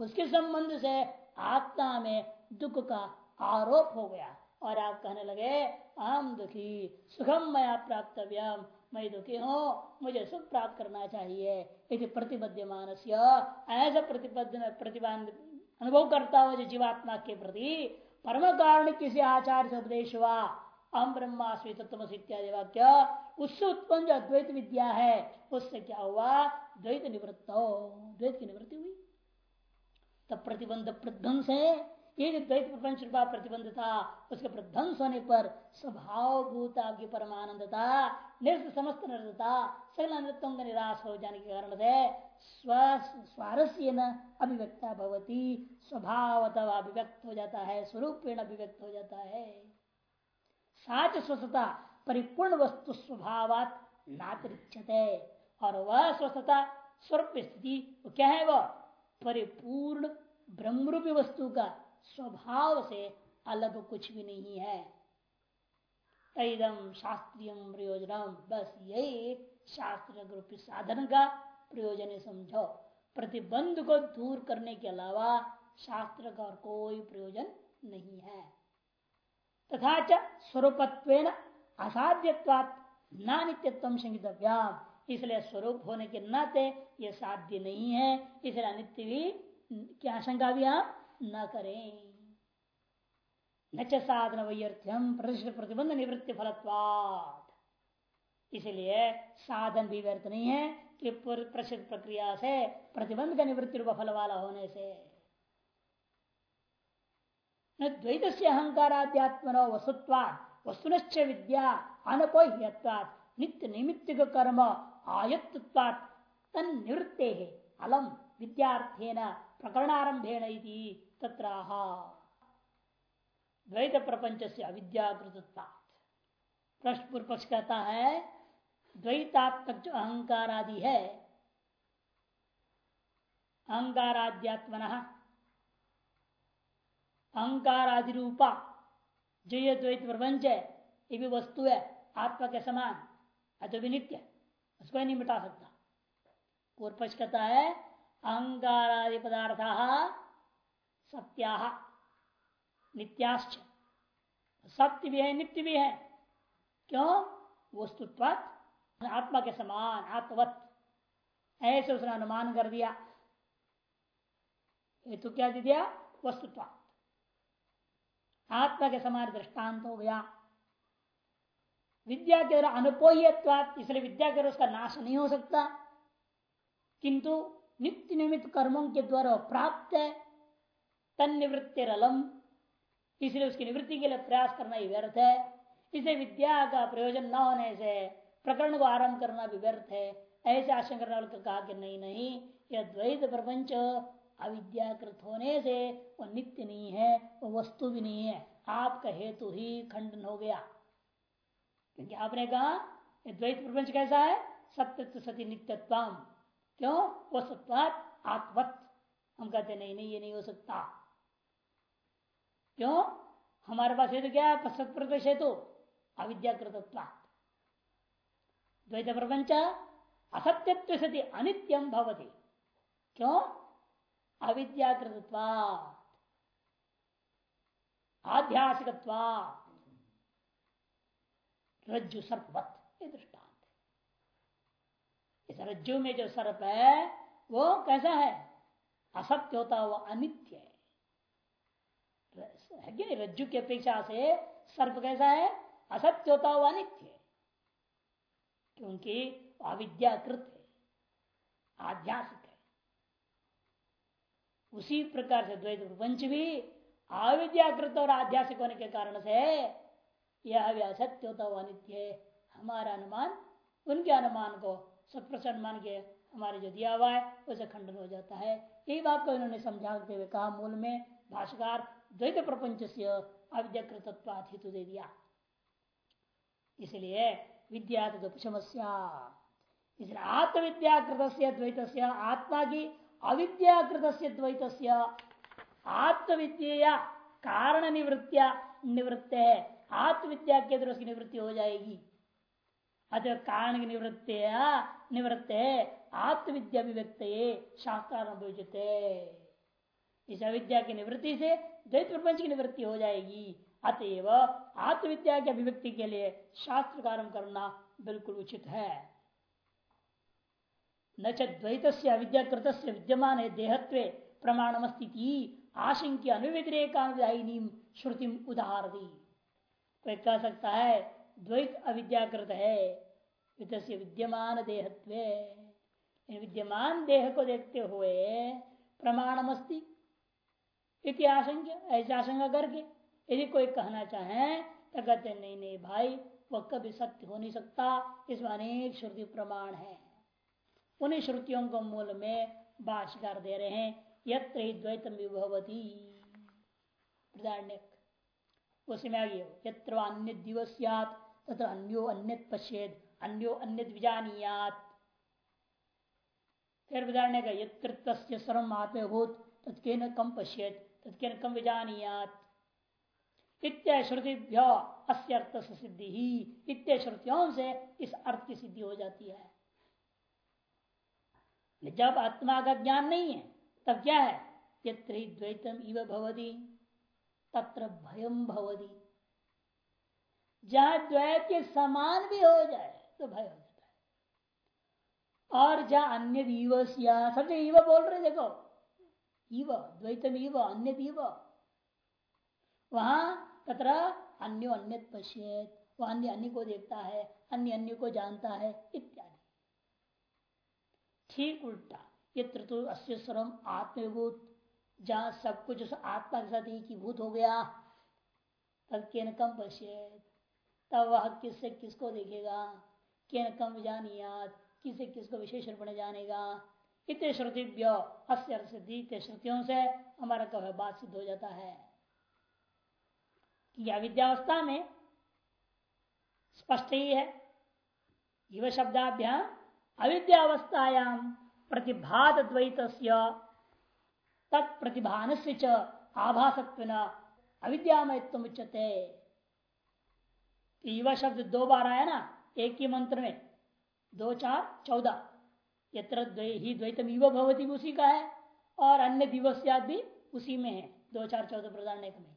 उसके संबंध से आत्मा में दुख का आरोप हो गया। और आप कहने लगे आम दुखी सुखम मया प्राप्त मैं दुखी हूँ, मुझे सुख प्राप्त करना चाहिए। यदि प्रतिबद्ध मानस ऐसा प्रतिबद्ध प्रतिबंध अनुभव करता हुआ जीवात्मा के प्रति परम कारण किसी आचार्य से उपदेश हुआ अहम ब्रह्मास्मि तत्व इत्यादि वाक्य उससे उत्पन्न जो अद्वैत विद्या है, उससे क्या हुआ? द्वैत निवृत्त हो। द्वैत की निवृत्ति हुई। तब प्रतिबंध प्रध्वंस है। ये जो द्वैत प्रपंच रूपा प्रतिबंध था, उसके प्रध्वंस होने पर स्वभाव भूता की परमानंदता निरस्त समस्त नृतता सकल अनृतों का निराश हो जाने के कारण से स्वारस्य न अभिव्यक्ता भवती। स्वभावत अभिव्यक्त हो जाता है स्वरूप अभिव्यक्त हो जाता है। साच स्वस्थता परिपूर्ण वस्तु स्वभावात नातिरिक्षते और वह स्वस्थता स्वरूप स्थिति क्या है वह परिपूर्ण, ब्रह्मरूपी वस्तु का स्वभाव से अलग कुछ भी नहीं है। तैदम शास्त्रीय प्रयोजन बस यही शास्त्र रूपी साधन का प्रयोजन समझो। प्रतिबंध को दूर करने के अलावा शास्त्र का और कोई प्रयोजन नहीं है। तथा च स्वरूपत्व असाध्यवात नानित्यत्व संगीतव्याम इसलिए स्वरूप होने के नाते ये साध्य नहीं है। इसलिए अनित्य भी की आशंका भी आप न करें। न साधन वैर्थ्यम प्रतिबंध निवृत्ति फलत्वाद इसलिए साधन भी व्यर्थ नहीं है। कि प्रसिद्ध प्रक्रिया से प्रतिबंध का निवृत्ति रूप फल वाला होने से। द्वैत से अहंकाराध्यात्म वसुत्वाद वस्तुनश्च विद्या अनपोह्यवाद नित्य निमित्त कर्म आयत्वाद तन निवृत्ते है अलम विद्यार्थेन प्रकरणारंभेण तत्र द्वैत प्रपंच से अविद्याकृत प्रश्न पूर्व पक्ष कहता है, द्वैतात्मक जो अहंकार आदि है, अहंकाराध्यात्मन अहंकार आदि रूपा जो ये द्वैत प्रपंच है ये भी वस्तु है, आत्मा के समान, अतो भी उसको नहीं मिटा सकता। पूर्व कहता है अहंकार आदि पदार्थ सत्या, नित्याश्च। सत्य भी है, नित्य भी है। क्यों? वस्तुत्व आत्मा के समान, आत्मवत। ऐसे उसने अनुमान कर दिया। ये तो क्या दे दिया? वस्तुत्व आत्मा के समान दृष्टांत हो गया विद्या के द्वारा अनुपोह्यत्वात इसलिए विद्या के उसका नाश नहीं हो सकता। किंतु नित्य निमित्त कर्मों के द्वारा प्राप्त है तन निवृत्ति रलम इसलिए उसकी निवृत्ति के लिए प्रयास करना ही व्यर्थ है। इसे विद्या का प्रयोजन न होने से, प्रकरण को आरंभ करना भी व्यर्थ है। ऐसे आशंका कहा कि नहीं नहीं, यह द्वैत प्रपंच अविद्याकृत होने से वो नित्य नहीं है, वो वस्तु भी नहीं है। आपका हेतु ही खंडन हो गया। क्योंकि आपने कहा द्वैत प्रपंच कैसा है? सत्य सती नित्यत्व क्यों? वो सत्वात आत्मत हम कहते नहीं नहीं, ये नहीं हो सकता। क्यों? हमारे पास हेतु क्या है? सत्य हेतु। अविद्याकृत द्वैत प्रपंच, असत्यत्व सती अनित्यम भवती। क्यों? अविद्याकृत आध्यासिक रज्जु सर्पवत, ये दृष्टांत इस रज्जु में जो सर्प है, वो कैसा है? असत्य होता हुआ अनित्य है। है रज्जु की अपेक्षा से सर्प कैसा है? असत्य होता हुआ अनित्य क्योंकि अविद्याकृत है। आध्यासिक है उसी प्रकार से द्वैत प्रपंच भी अविद्याकृत और आध्यासिक होने के कारण से यह भी असत्य होता हुआ नित्य है। हमारा अनुमान, उनके अनुमान को सत मान के हमारे जो दिया हुआ है, उसे खंडन हो जाता है। यही बात को इन्होंने समझाते हुए कहा मूल में भाषाकार द्वैत प्रपंच से अविद्याकृत हेतु दे दिया। इसलिए विद्या समस्या इसलिए आत्मविद्याकृत द्वैत से आत्मा की अविद्याकृत द्वैत आत्मविद्या कारण निवृत्तिया निवृत्त है आत्मविद्या के द्वारा उसकी निवृत्ति हो जाएगी। अतः कारण की निवृत्ति निवृत्त है आत्मविद्या अभिव्यक्त शास्त्रानुभूजित इस अविद्या की निवृत्ति से द्वैत प्रपंच की निवृत्ति हो जाएगी। अतएव आत्मविद्या की अभिव्यक्ति के लिए शास्त्र कार्य करना बिल्कुल उचित है। न द्वैत से अविद्याकृत विद्यमान देहत्व प्रमाण स्थिति आशंक्य अनुव्यतिरेकानुदायिनी श्रुति उदाहर दी कोई कह सकता है, द्वैत अविद्याकृत है विद्यमान देहत्व। विद्यमान देह को देखते हुए प्रमाणमस्ती आशंका ऐसी आशंका करके यदि कोई कहना चाहे तो कहते नहीं नहीं भाई, वह कभी सत्य हो नहीं सकता, इसमें अनेक श्रुति प्रमाण है। उन्हीं श्रुतियों को मूल में भाष्यकार दे रहे हैं। यत्र द्वैतम विभवती। उसमें आगे यत्र अन्य दिवस तथा अन्यो अन्य पश्येद अन्यो अन्य विजानियात। फिर विदारण्य का यत्र सर्व आत्मभूत तत्के कम पश्येद तत्के कम विजानियात। इत्य श्रुतिभ्य अस्य अर्थ सिद्धि। ही इत्य श्रुतियों से इस अर्थ की सिद्धि हो जाती है। जब आत्मा का ज्ञान नहीं है, तब क्या है? यत्र द्वैतम इव भवती, तत्र भयम भवती। जहाँ द्वैत के समान भी हो जाए तो भय हो जाता है। और जहाँ अन्य ईवसिया सब जगह ईव बोल रहे देखो। ईव द्वैतम ईव अन्य ईव वहाँ तथा अन्यो अन्य पश्येत, वह अन्य अन्य को देखता है, अन्य अन्य को जानता है, इत्यादि। ठीक उल्टा। ये तो अस्य स्वरम आत्मभूत जहाँ सब कुछ उस आत्मा के साथ एकीभूत हो गया, तब के कम पश्येत। तब वह किससे किसको देखेगा? के न कम जानियात? किसे किसको विशेषण बने जानेगा? इतने श्रुतिव्य अस्य श्रुतियों से हमारा कभी बात सिद्ध हो जाता है। कि अविद्यावस्था में स्पष्ट ही है। युव शब्दाभ्याम अविद्यावस्थायाम प्रतिभात द्वैत तत्प्रतिभान से आभासत्व अविद्यामयत्व उच्चते युवा शब्द दो बार आया ना, एक ही मंत्र में, दो चार, चौदह। यत्र ही द्वैतम युवा भवती उसी का है, और अन्य दिवस भी उसी में है, दो चार, चौदह प्रधान एक में।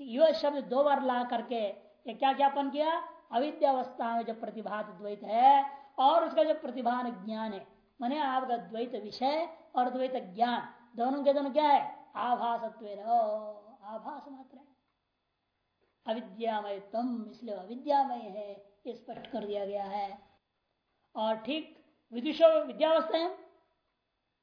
युवा शब्द दो बार ला करके ये क्या ज्ञापन किया? अविद्यावस्था में जो प्रतिभात द्वैत है और उसका जो प्रतिभान ज्ञान है, मैंने आपका द्वैत विषय और द्वैत ज्ञान, दोनों के दोनों क्या है? आभासत्व आभास मात्र है। अविद्यामय तम, इसलिए अविद्यामय है स्पष्ट कर दिया गया है। और ठीक विदुषो विद्यावस्था है।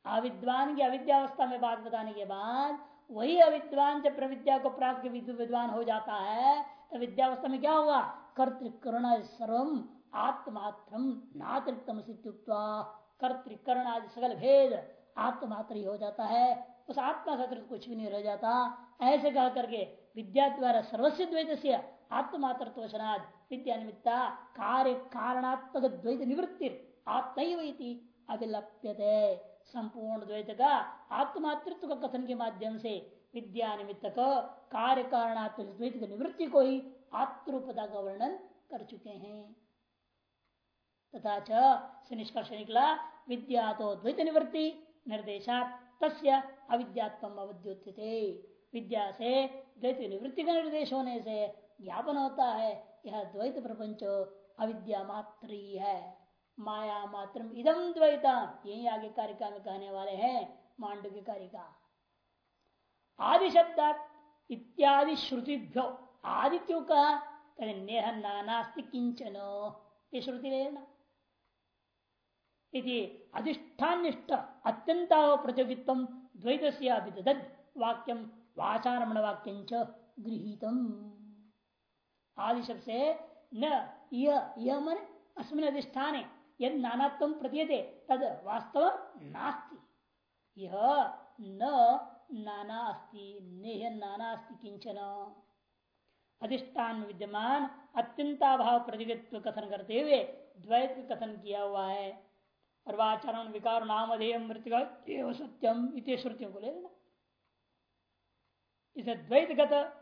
अविद्वान की अविद्यावस्था में बात बताने के बाद, वही अविद्वान जब प्रविद्या को प्राप्त विद्वान हो जाता है तो विद्यावस्था में क्या होगा कर्तिकरण सर्वम आत्मात्रम नातृत्तम कर्तिकरण आदि सकल भेद आत्मात्र ही हो जाता है। उस आत्मा से कुछ भी नहीं रह जाता। ऐसे कह करके विद्या द्वारा सर्वस्व द्वैत से आत्मात्र विद्या निमित्ता कार्य कारणात्मक द्वैत निवृत्ति आत्म अभिलप्यते। संपूर्ण द्वैत का आत्मातृत्व का कथन के माध्यम से विद्या निमित्त कार्य कारणात्मक द्वैत की निवृत्ति को ही आत्मरूपता का वर्णन कर चुके हैं। तथा च निष्कर्ष निकला विद्या तो द्वैत निवृत्ति निर्देशा तस्य अविद्यात्म अवद्योत्य विद्या से द्वैत निवृत्ति का निर्देश होने से ज्ञापन होता है यह द्वैत प्रपंच अविद्या मात्र ही। है माया मात्र इदम द्वैता यही आगे कारिका में कहने वाले हैं मांडू की कारिका। आदि इत्यादि श्रुतिभ्यो आदि क्यों कहा नेह नानास्ति किंचन ये श्रुति लेना अधिष्ठान अत्यंत प्रतियोगित्व द्वैत वाक्यम वाचारमण वाक्य गृहित शब्द से न यह मन अस्मिन अधिष्ठान यद नानात्म प्रतीयते तद वास्तव नास्ति। यह न नाना अस्ति नेह नाना अस्ति किंचन अधिष्ठान विद्यमान अत्यंताभाव प्रतिगत्व कथन करते हुए द्वैत कथन किया हुआ है और विकार नामधेय मृत्यु सत्यम इत श्रुतियों को ले लेना। इसे द्वैतगत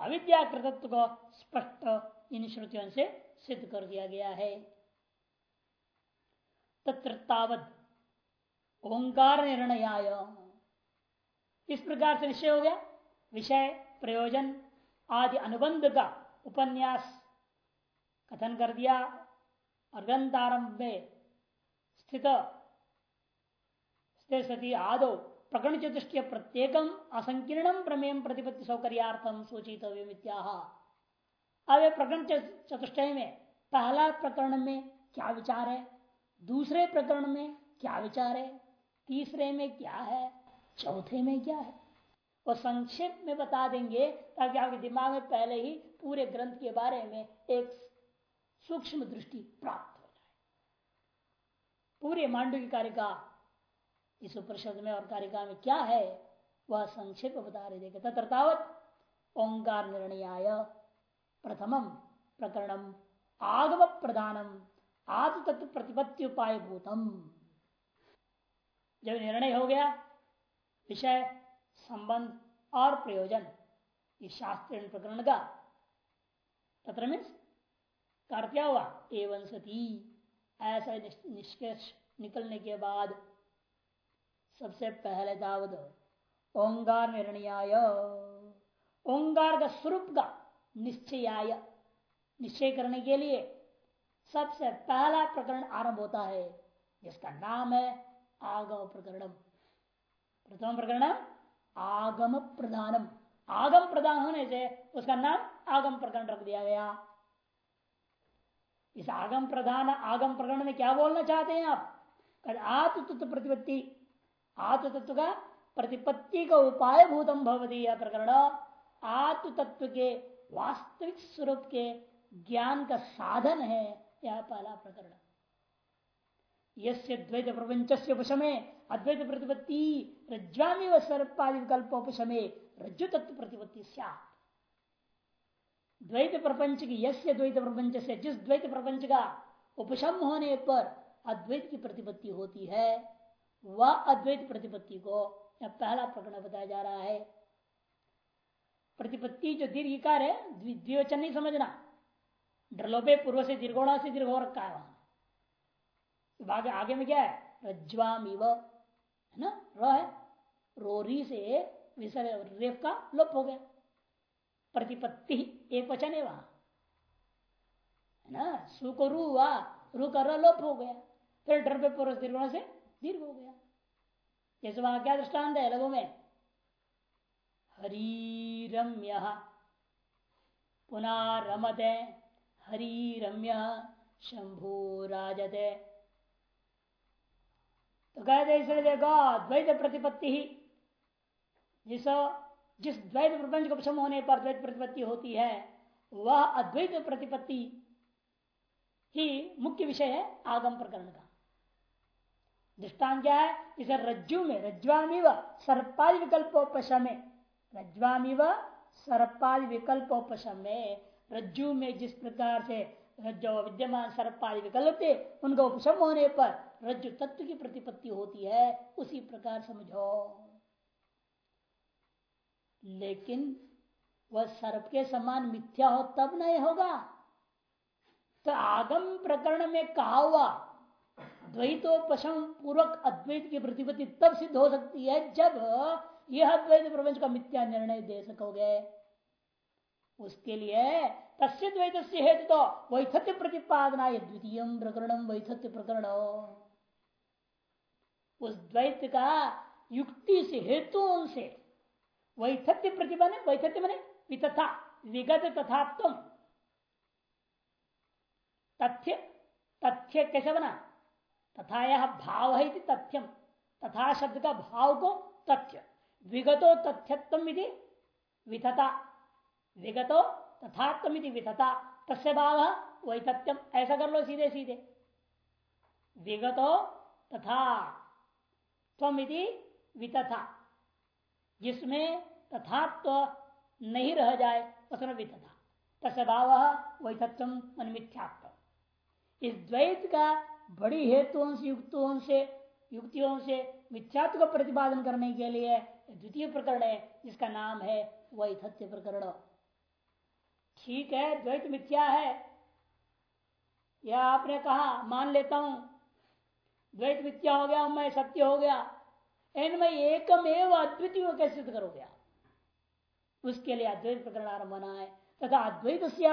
अविद्याकृतत्व को स्पष्ट इन श्रुतियों से सिद्ध कर दिया गया है। तत्र ओंकार निर्णय इस प्रकार से निश्चय हो गया। विषय, प्रयोजन आदि अनुबंध का उपन्यास कथन कर दिया और ग्रंथारंभ में स्थित। सती आदो प्रकरण चतुष्ट प्रत्येक असंकीर्ण प्रमेय प्रतिपत्ति सौकर्यार्थम सूचित अब प्रकरण चतुष्टय में पहला प्रकरण में क्या विचार है? दूसरे प्रकरण में क्या विचार है? तीसरे में क्या है? चौथे में क्या है? वो संक्षेप में बता देंगे ताकि आपके दिमाग में पहले ही पूरे ग्रंथ के बारे में एक सूक्ष्म दृष्टि प्राप्त पूरे मांडू की कारिका। इस उपनिषद में और कारिका में क्या है? वह संक्षेप बता रहे देखे तत्रतावत ओंकार निर्णयाय प्रथमम प्रकरणम आगम प्रधानम आदि तत्व प्रतिपत्ति उपाय भूतम जब निर्णय हो गया, विषय, संबंध और प्रयोजन, ये शास्त्र प्रकरण का। तत्र में क्या हुआ, एवं सती। ऐसा निष्कर्ष निकलने के बाद सबसे पहले दावद ओंकार निर्णय ओंकार का स्वरूप का निश्चय निश्चय करने के लिए सबसे पहला प्रकरण आरंभ होता है, जिसका नाम है आगम प्रकरणम। प्रथम प्रकरण आगम प्रधानम। आगम प्रधान होने से उसका नाम आगम प्रकरण रख दिया गया। इस आगम प्रधान, आगम प्रकरण में क्या बोलना चाहते हैं आप? आत्म प्रतिपत्ति आत्म तत्व का प्रतिपत्ति का उपाय भूतम भवती यह प्रकरण। आत्म तत्व के वास्तविक स्वरूप के ज्ञान का साधन है यह पहला प्रकरण। यस्य द्वैत प्रपंच से उपशमे अद्वैत प्रतिपत्ति रज्वामी व सर्पादि विकल्प उपशमे रज्जु तत्व प्रतिपत्ति द्वैत प्रपंच की यस्य द्वैत प्रपंच से जिस द्वैत प्रपंच का उपशम होने पर अद्वैत की प्रतिपत्ति होती है वह अद्वैत प्रतिपत्ति को पहला प्रकरण बताया जा रहा है। प्रतिपत्ति जो दीर्घिकार है द्विवचन नहीं समझना। ड्रलोपे पूर्व से दीर्घोड़ा से दीर्घ रखा है वहाँ। आगे, आगे में क्या है? रज्वामिव है ना? र है रोरी से विसर्ग रेप का लोप हो गया। प्रतिपत्ति एक वचन है वहाँ। है ना? सु को रू हुआ रू का लोप हो गया। फिर डर पे पुरुष दीर्घ से दीर्घ हो गया। जैसे वहाँ क्या दृष्टांत है लघु में? हरीरम्य। पुनः रमते हरीरम्य शंभु राजते तो कहते इसलिए देखो द्वैत प्रतिपत्ति ही जिस जिस द्वैत प्रपंच को क्षम होने पर द्वैत प्रतिपत्ति होती है, वह अद्वैत प्रतिपत्ति ही मुख्य विषय है आगम प्रकरण का। दृष्टान क्या है इसे रज्जु में रज्वामी व विकल्पोपशमे रज्वामी व सर्पादि विकल्पोपशमे रज्जु में जिस प्रकार से जो विद्यमान सर्पादि विकल्प थे उनका उपशम होने पर रज्जु तत्व की प्रतिपत्ति होती है, उसी प्रकार समझो। लेकिन वह सर्प के समान मिथ्या हो तब नहीं होगा। तो आगम प्रकरण में कहा हुआ, द्वैतोपशम पूर्वक अद्वैत की प्रतिपत्ति तब सिद्ध हो सकती है जब यह अद्वैत प्रपंच का मिथ्या निर्णय दे सकोगे। उसके लिए तस्य द्वैत हेतु तो वैथत्य प्रतिपादना द्वितीय प्रकरण वैथत्य प्रकरण। उस द्वैत का युक्ति से, हेतुओं से वैथत्य प्रतिभा ने वैथत्य मने वितथा, विगत तथा तथ्य तथ्य कैसे बना? तथा यह भाव है तथ्यम। तथा शब्द का भाव को तथ्य। विगतो तथ्यत्म विथता विगतो तथात्म विथता तस्य भाव वही ऐसा कर लो सीधे सीधे। विगतो तथा वितथा। जिसमें तथात्व नहीं रह जाए उसमें तस्य भाव वही तत्व मिथ्यात्व इस द्वैत का बड़ी हेतुओं से युक्तों से, युक्तियों से मिथ्यात्व का प्रतिपादन करने के लिए द्वितीय प्रकरण है, जिसका नाम है वैथत्य प्रकरण। ठीक है, द्वैत मिथ्या है। यह आपने कहा, मान लेता हूँ, द्वैत मिथ्या हो गया, मैं सत्य हो गया। इनमें एकमेव अद्वितीय कैसे सिद्ध करोगे आप? उसके लिए अद्वैत प्रकरण आरंभ होना है, तथा अद्वैत से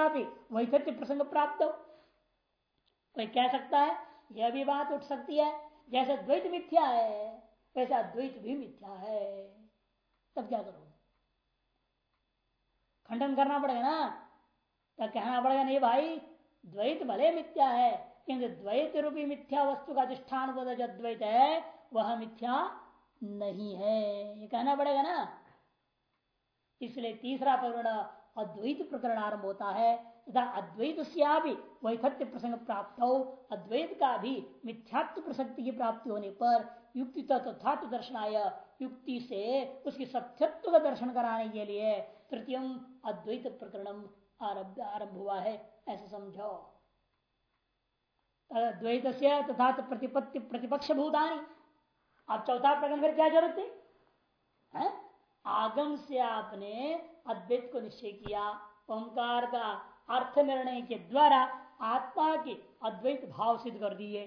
वैथत्य प्रसंग प्राप्त कोई कह सकता है, यह भी बात उठ सकती है, जैसे द्वैत मिथ्या है, वैसे अद्वैत भी मिथ्या है। तब क्या करोगे? खंडन करना पड़ेगा ना? तो कहना पड़ेगा, नहीं भाई, द्वैत भले मिथ्या है, किंतु द्वैत रूपी मिथ्या वस्तु का अधिष्ठान जो अद्वैत है, वह मिथ्या नहीं है। ये कहना पड़ेगा ना। इसलिए तीसरा प्रकरण अद्वैत प्रकरण आरंभ होता है। तथा अद्वैत भी वैथत्य प्रसंग प्राप्त हो, अद्वैत का भी मिथ्यात्व प्रसक्ति की प्राप्ति होने पर युक्ति तथात्व दर्शनाय, युक्ति से उसकी सत्यत्व का दर्शन कराने के लिए तृतीय अद्वैत प्रकरण आरंभ हुआ है। ऐसा समझो। अद्वैत तथा प्रतिपत्ति प्रतिपक्ष भूतानी अब चौथा प्रकरण फिर क्या ज़रूरत है, है? आगम से आपने अद्वैत को निश्चय किया ओंकार का अर्थ निर्णय के द्वारा आत्मा के अद्वैत भाव सिद्ध कर दिए।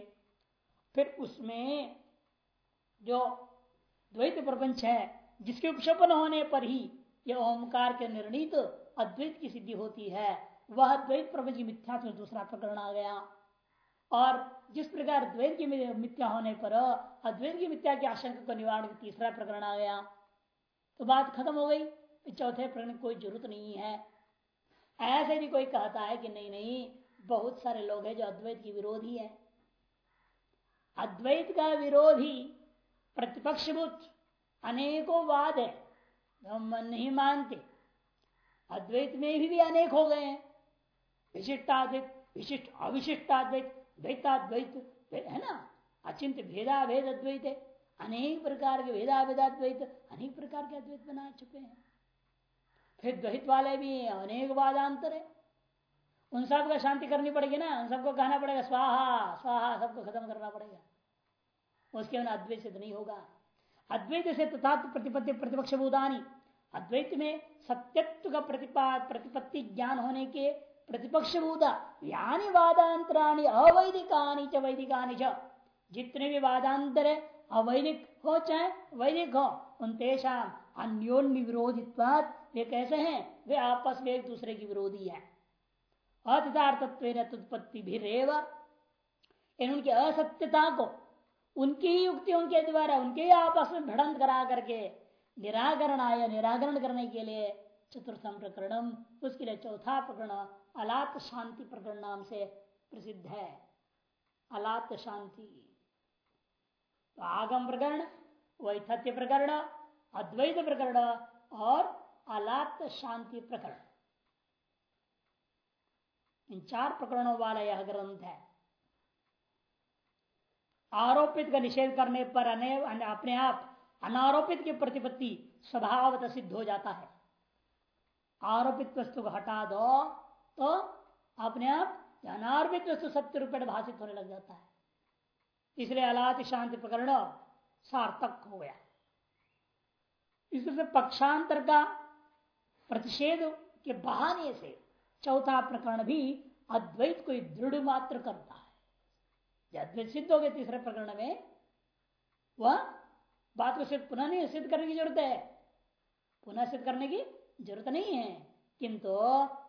फिर उसमें जो द्वैत प्रपंच है जिसके उपशपन होने पर ही यह ओंकार के निर्णित अद्वैत की सिद्धि होती है वह द्वैत प्रपंच की मिथ्या दूसरा प्रकरण आ गया। और जिस प्रकार द्वैत की मिथ्या होने पर अद्वैत की मिथ्या की आशंका को निवारण तीसरा प्रकरण आ गया। तो बात खत्म हो गई। चौथे प्रकरण कोई ज़रूरत नहीं है। ऐसे भी कोई कहता है कि नहीं नहीं बहुत सारे लोग हैं जो अद्वैत की विरोधी है। अद्वैत का विरोधी प्रतिपक्षभूत अनेकों वाद है हम नहीं मानते। अद्वैत में भी, भी अनेक हो गए हैं। विशिष्टाद्वैत विशिष्ट अविशिष्टाद्वैत द्वैताद्वैत है ना? अचिंत भेदा भेद अद्वैत है। अनेक प्रकार के भेदा भेदाद्वैत अनेक प्रकार के अद्वैत बना चुके हैं। फिर द्वैत वाले भी अनेक वादांतर है। उन सब का शांति करनी पड़ेगी ना? उन सबको कहना पड़ेगा, स्वाहा स्वाहा, सबको खत्म करना पड़ेगा। उसके बिना अद्वैत सिद्ध नहीं होगा। अद्वैत से तथा प्रतिपत्ति, प्रतिपक्ष भूदानी अद्वैत में सत्यत्व का प्रतिपा प्रतिपत्ति ज्ञान होने के प्रतिपक्ष भूता यानी वादांतराणी, अवैधिकानी च वैदिकानी च। जितने भी वादांतर है, अवैधिक हो चाहे वैदिक हो, उन तेषा अन्योन्य विरोधित्वाद वे कैसे हैं? वे आपस में एक दूसरे की विरोधी है। अतदार्थत्व भी रेव उनकी असत्यता को, उनकी ही युक्तियों के द्वारा, उनके ही आपस में भिड़ंत करा करके निराकरण आया निराकरण करने के लिए चतुर्थम प्रकरणम उसके लिए चौथा प्रकरण अलात शांति प्रकरण नाम से प्रसिद्ध है। अलात शांति। तो आगम प्रकरण वैथत्य प्रकरण, अद्वैत प्रकरण और अलात शांति प्रकरण। इन चार प्रकरणों वाला यह ग्रंथ है। आरोपित का निषेध करने पर अपने आप अनारोपित की प्रतिपत्ति स्वभावत सिद्ध हो जाता है। आरोपित वस्तु को हटा दो। तो अपने आप अनारोपित वस्तु सत्य रूप भाषित होने लग जाता है। इसलिए अलात शांति प्रकरण सार्थक हो गया। इससे पक्षांतर का प्रतिषेध के बहाने से चौथा प्रकरण भी अद्वैत को दृढ़ मात्र करता है। अद्वैत सिद्ध हो गए तीसरे प्रकरण में। वह बात को सिर्फ़ पुनः नहीं, सिद्ध करने की ज़रूरत है। पुनः सिद्ध करने की ज़रूरत नहीं है। किंतु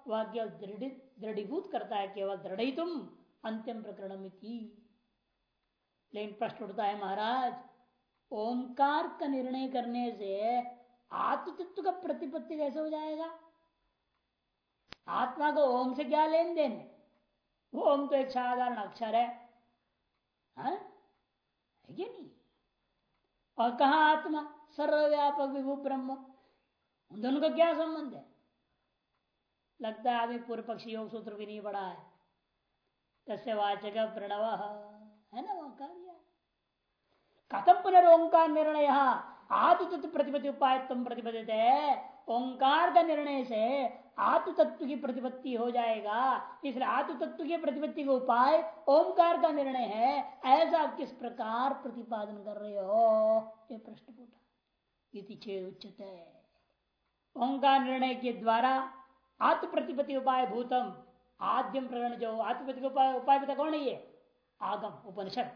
केवल दृढ़ीभूत करता है केवल दृढ़ तुम अंतिम प्रकरण लेकिन प्रश्न उठता है महाराज, ओंकार का निर्णय करने से आत्मतत्व का प्रतिपत्ति कैसे हो जाएगा? आत्मा को ओम से क्या लेन देन है? वो ओम तो एक साधारण अक्षर है। हा? नहीं? और कहा आत्मा? सर्वव्यापक विभु ब्रह्म। दोनों का क्या संबंध है? लगता है अभी पूर्व पक्षी योग सूत्र भी नहीं पड़ा है। तस्य वाचक प्रणव। है ना वो कार्य कथम पुनर्ओंकार निर्णय आत्म प्रतिपत्ति उपाय तुम प्रतिपदित है ओंकार का निर्णय से आत्म तत्व की प्रतिपत्ति हो जाएगा। इसलिए आत्म तत्व की प्रतिपत्ति का उपाय ओंकार का निर्णय है। ऐसा आप किस प्रकार प्रतिपादन कर रहे हो? ये प्रश्न पूछा। उचित है ओंकार निर्णय के द्वारा आत्म प्रतिपत्ति उपाय भूतम आद्यम प्रकरण जो आत्म प्रति उपाय उपाय बता कौन है ये आगम उपनिषद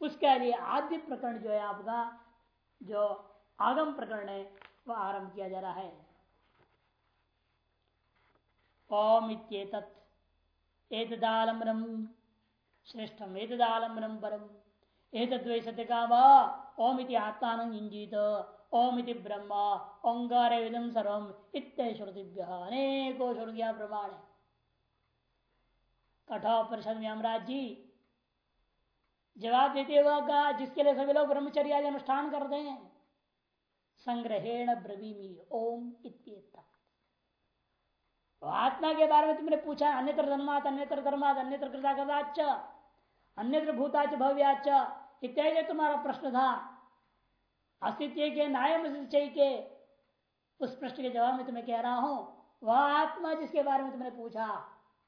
उसके लिए आद्य प्रकरण जो है आपका, जो आगम प्रकरण है, वह आरंभ किया जा रहा है। ओम इतदालंबनम श्रेष्ठम। एतदालंबनम परम। एतद्वै सत्य काम ओम इति आत्मान इंजित ओम इति ब्रह्म ओंकार विदम सर्वम इत्य श्रुतिभ्य अनेको श्रुतिया प्रमाण है कठोर परिषद में हमराज जी जवाब देते हुआ कहा जिसके लिए सभी लोग ब्रह्मचर्या अनुष्ठान करते हैं, संग्रहेण ब्रवीमी ओम इत्येता तो आत्मा के बारे में तुमने पूछा, अन्यत्र धर्मात अन्यत्र धर्मात अन्यत्र कृताच अन्यत्र भूताच भव्याच इत्यादि तुम्हारा प्रश्न था। अस्तित्व के नायम के उस प्रश्न के जवाब में तुम्हें कह रहा हूँ, वह आत्मा जिसके बारे में तुमने पूछा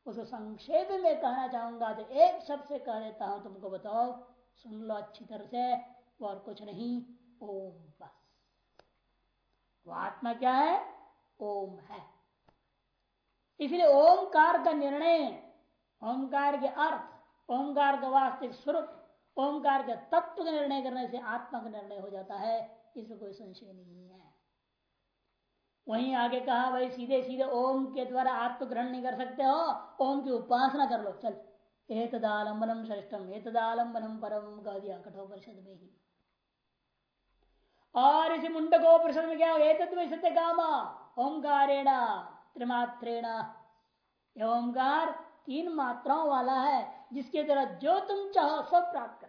उसको संक्षेप में कहना चाहूँगा तो एक शब्द से कह देता हूँ, तुमको बताओ। सुन लो अच्छी तरह से, और कुछ नहीं, ओम बस। वह आत्मा क्या है? ओम है। इसलिए ओमकार का निर्णय ओमकार के अर्थ ओमकार का वास्तविक स्वरूप ओमकार के तत्व का निर्णय करने से आत्मा का निर्णय हो जाता है, इसमें कोई संशय नहीं है। वहीं आगे कहा, भाई, सीधे सीधे ओम के द्वारा आत्म ग्रहण नहीं कर सकते हो, ओम की उपासना कर लो, चल। एतदालंबनम श्रेष्ठम एतदालंबनम परम कह दिया कठोर परिषद में ही। और इसी मुंडको परिषद में क्या होगा सत्य कामा ओंकारेण, त्रिमात्रेण। ओंकार तीन मात्राओं वाला है, जिसके द्वारा जो तुम चाहो, सब प्राप्त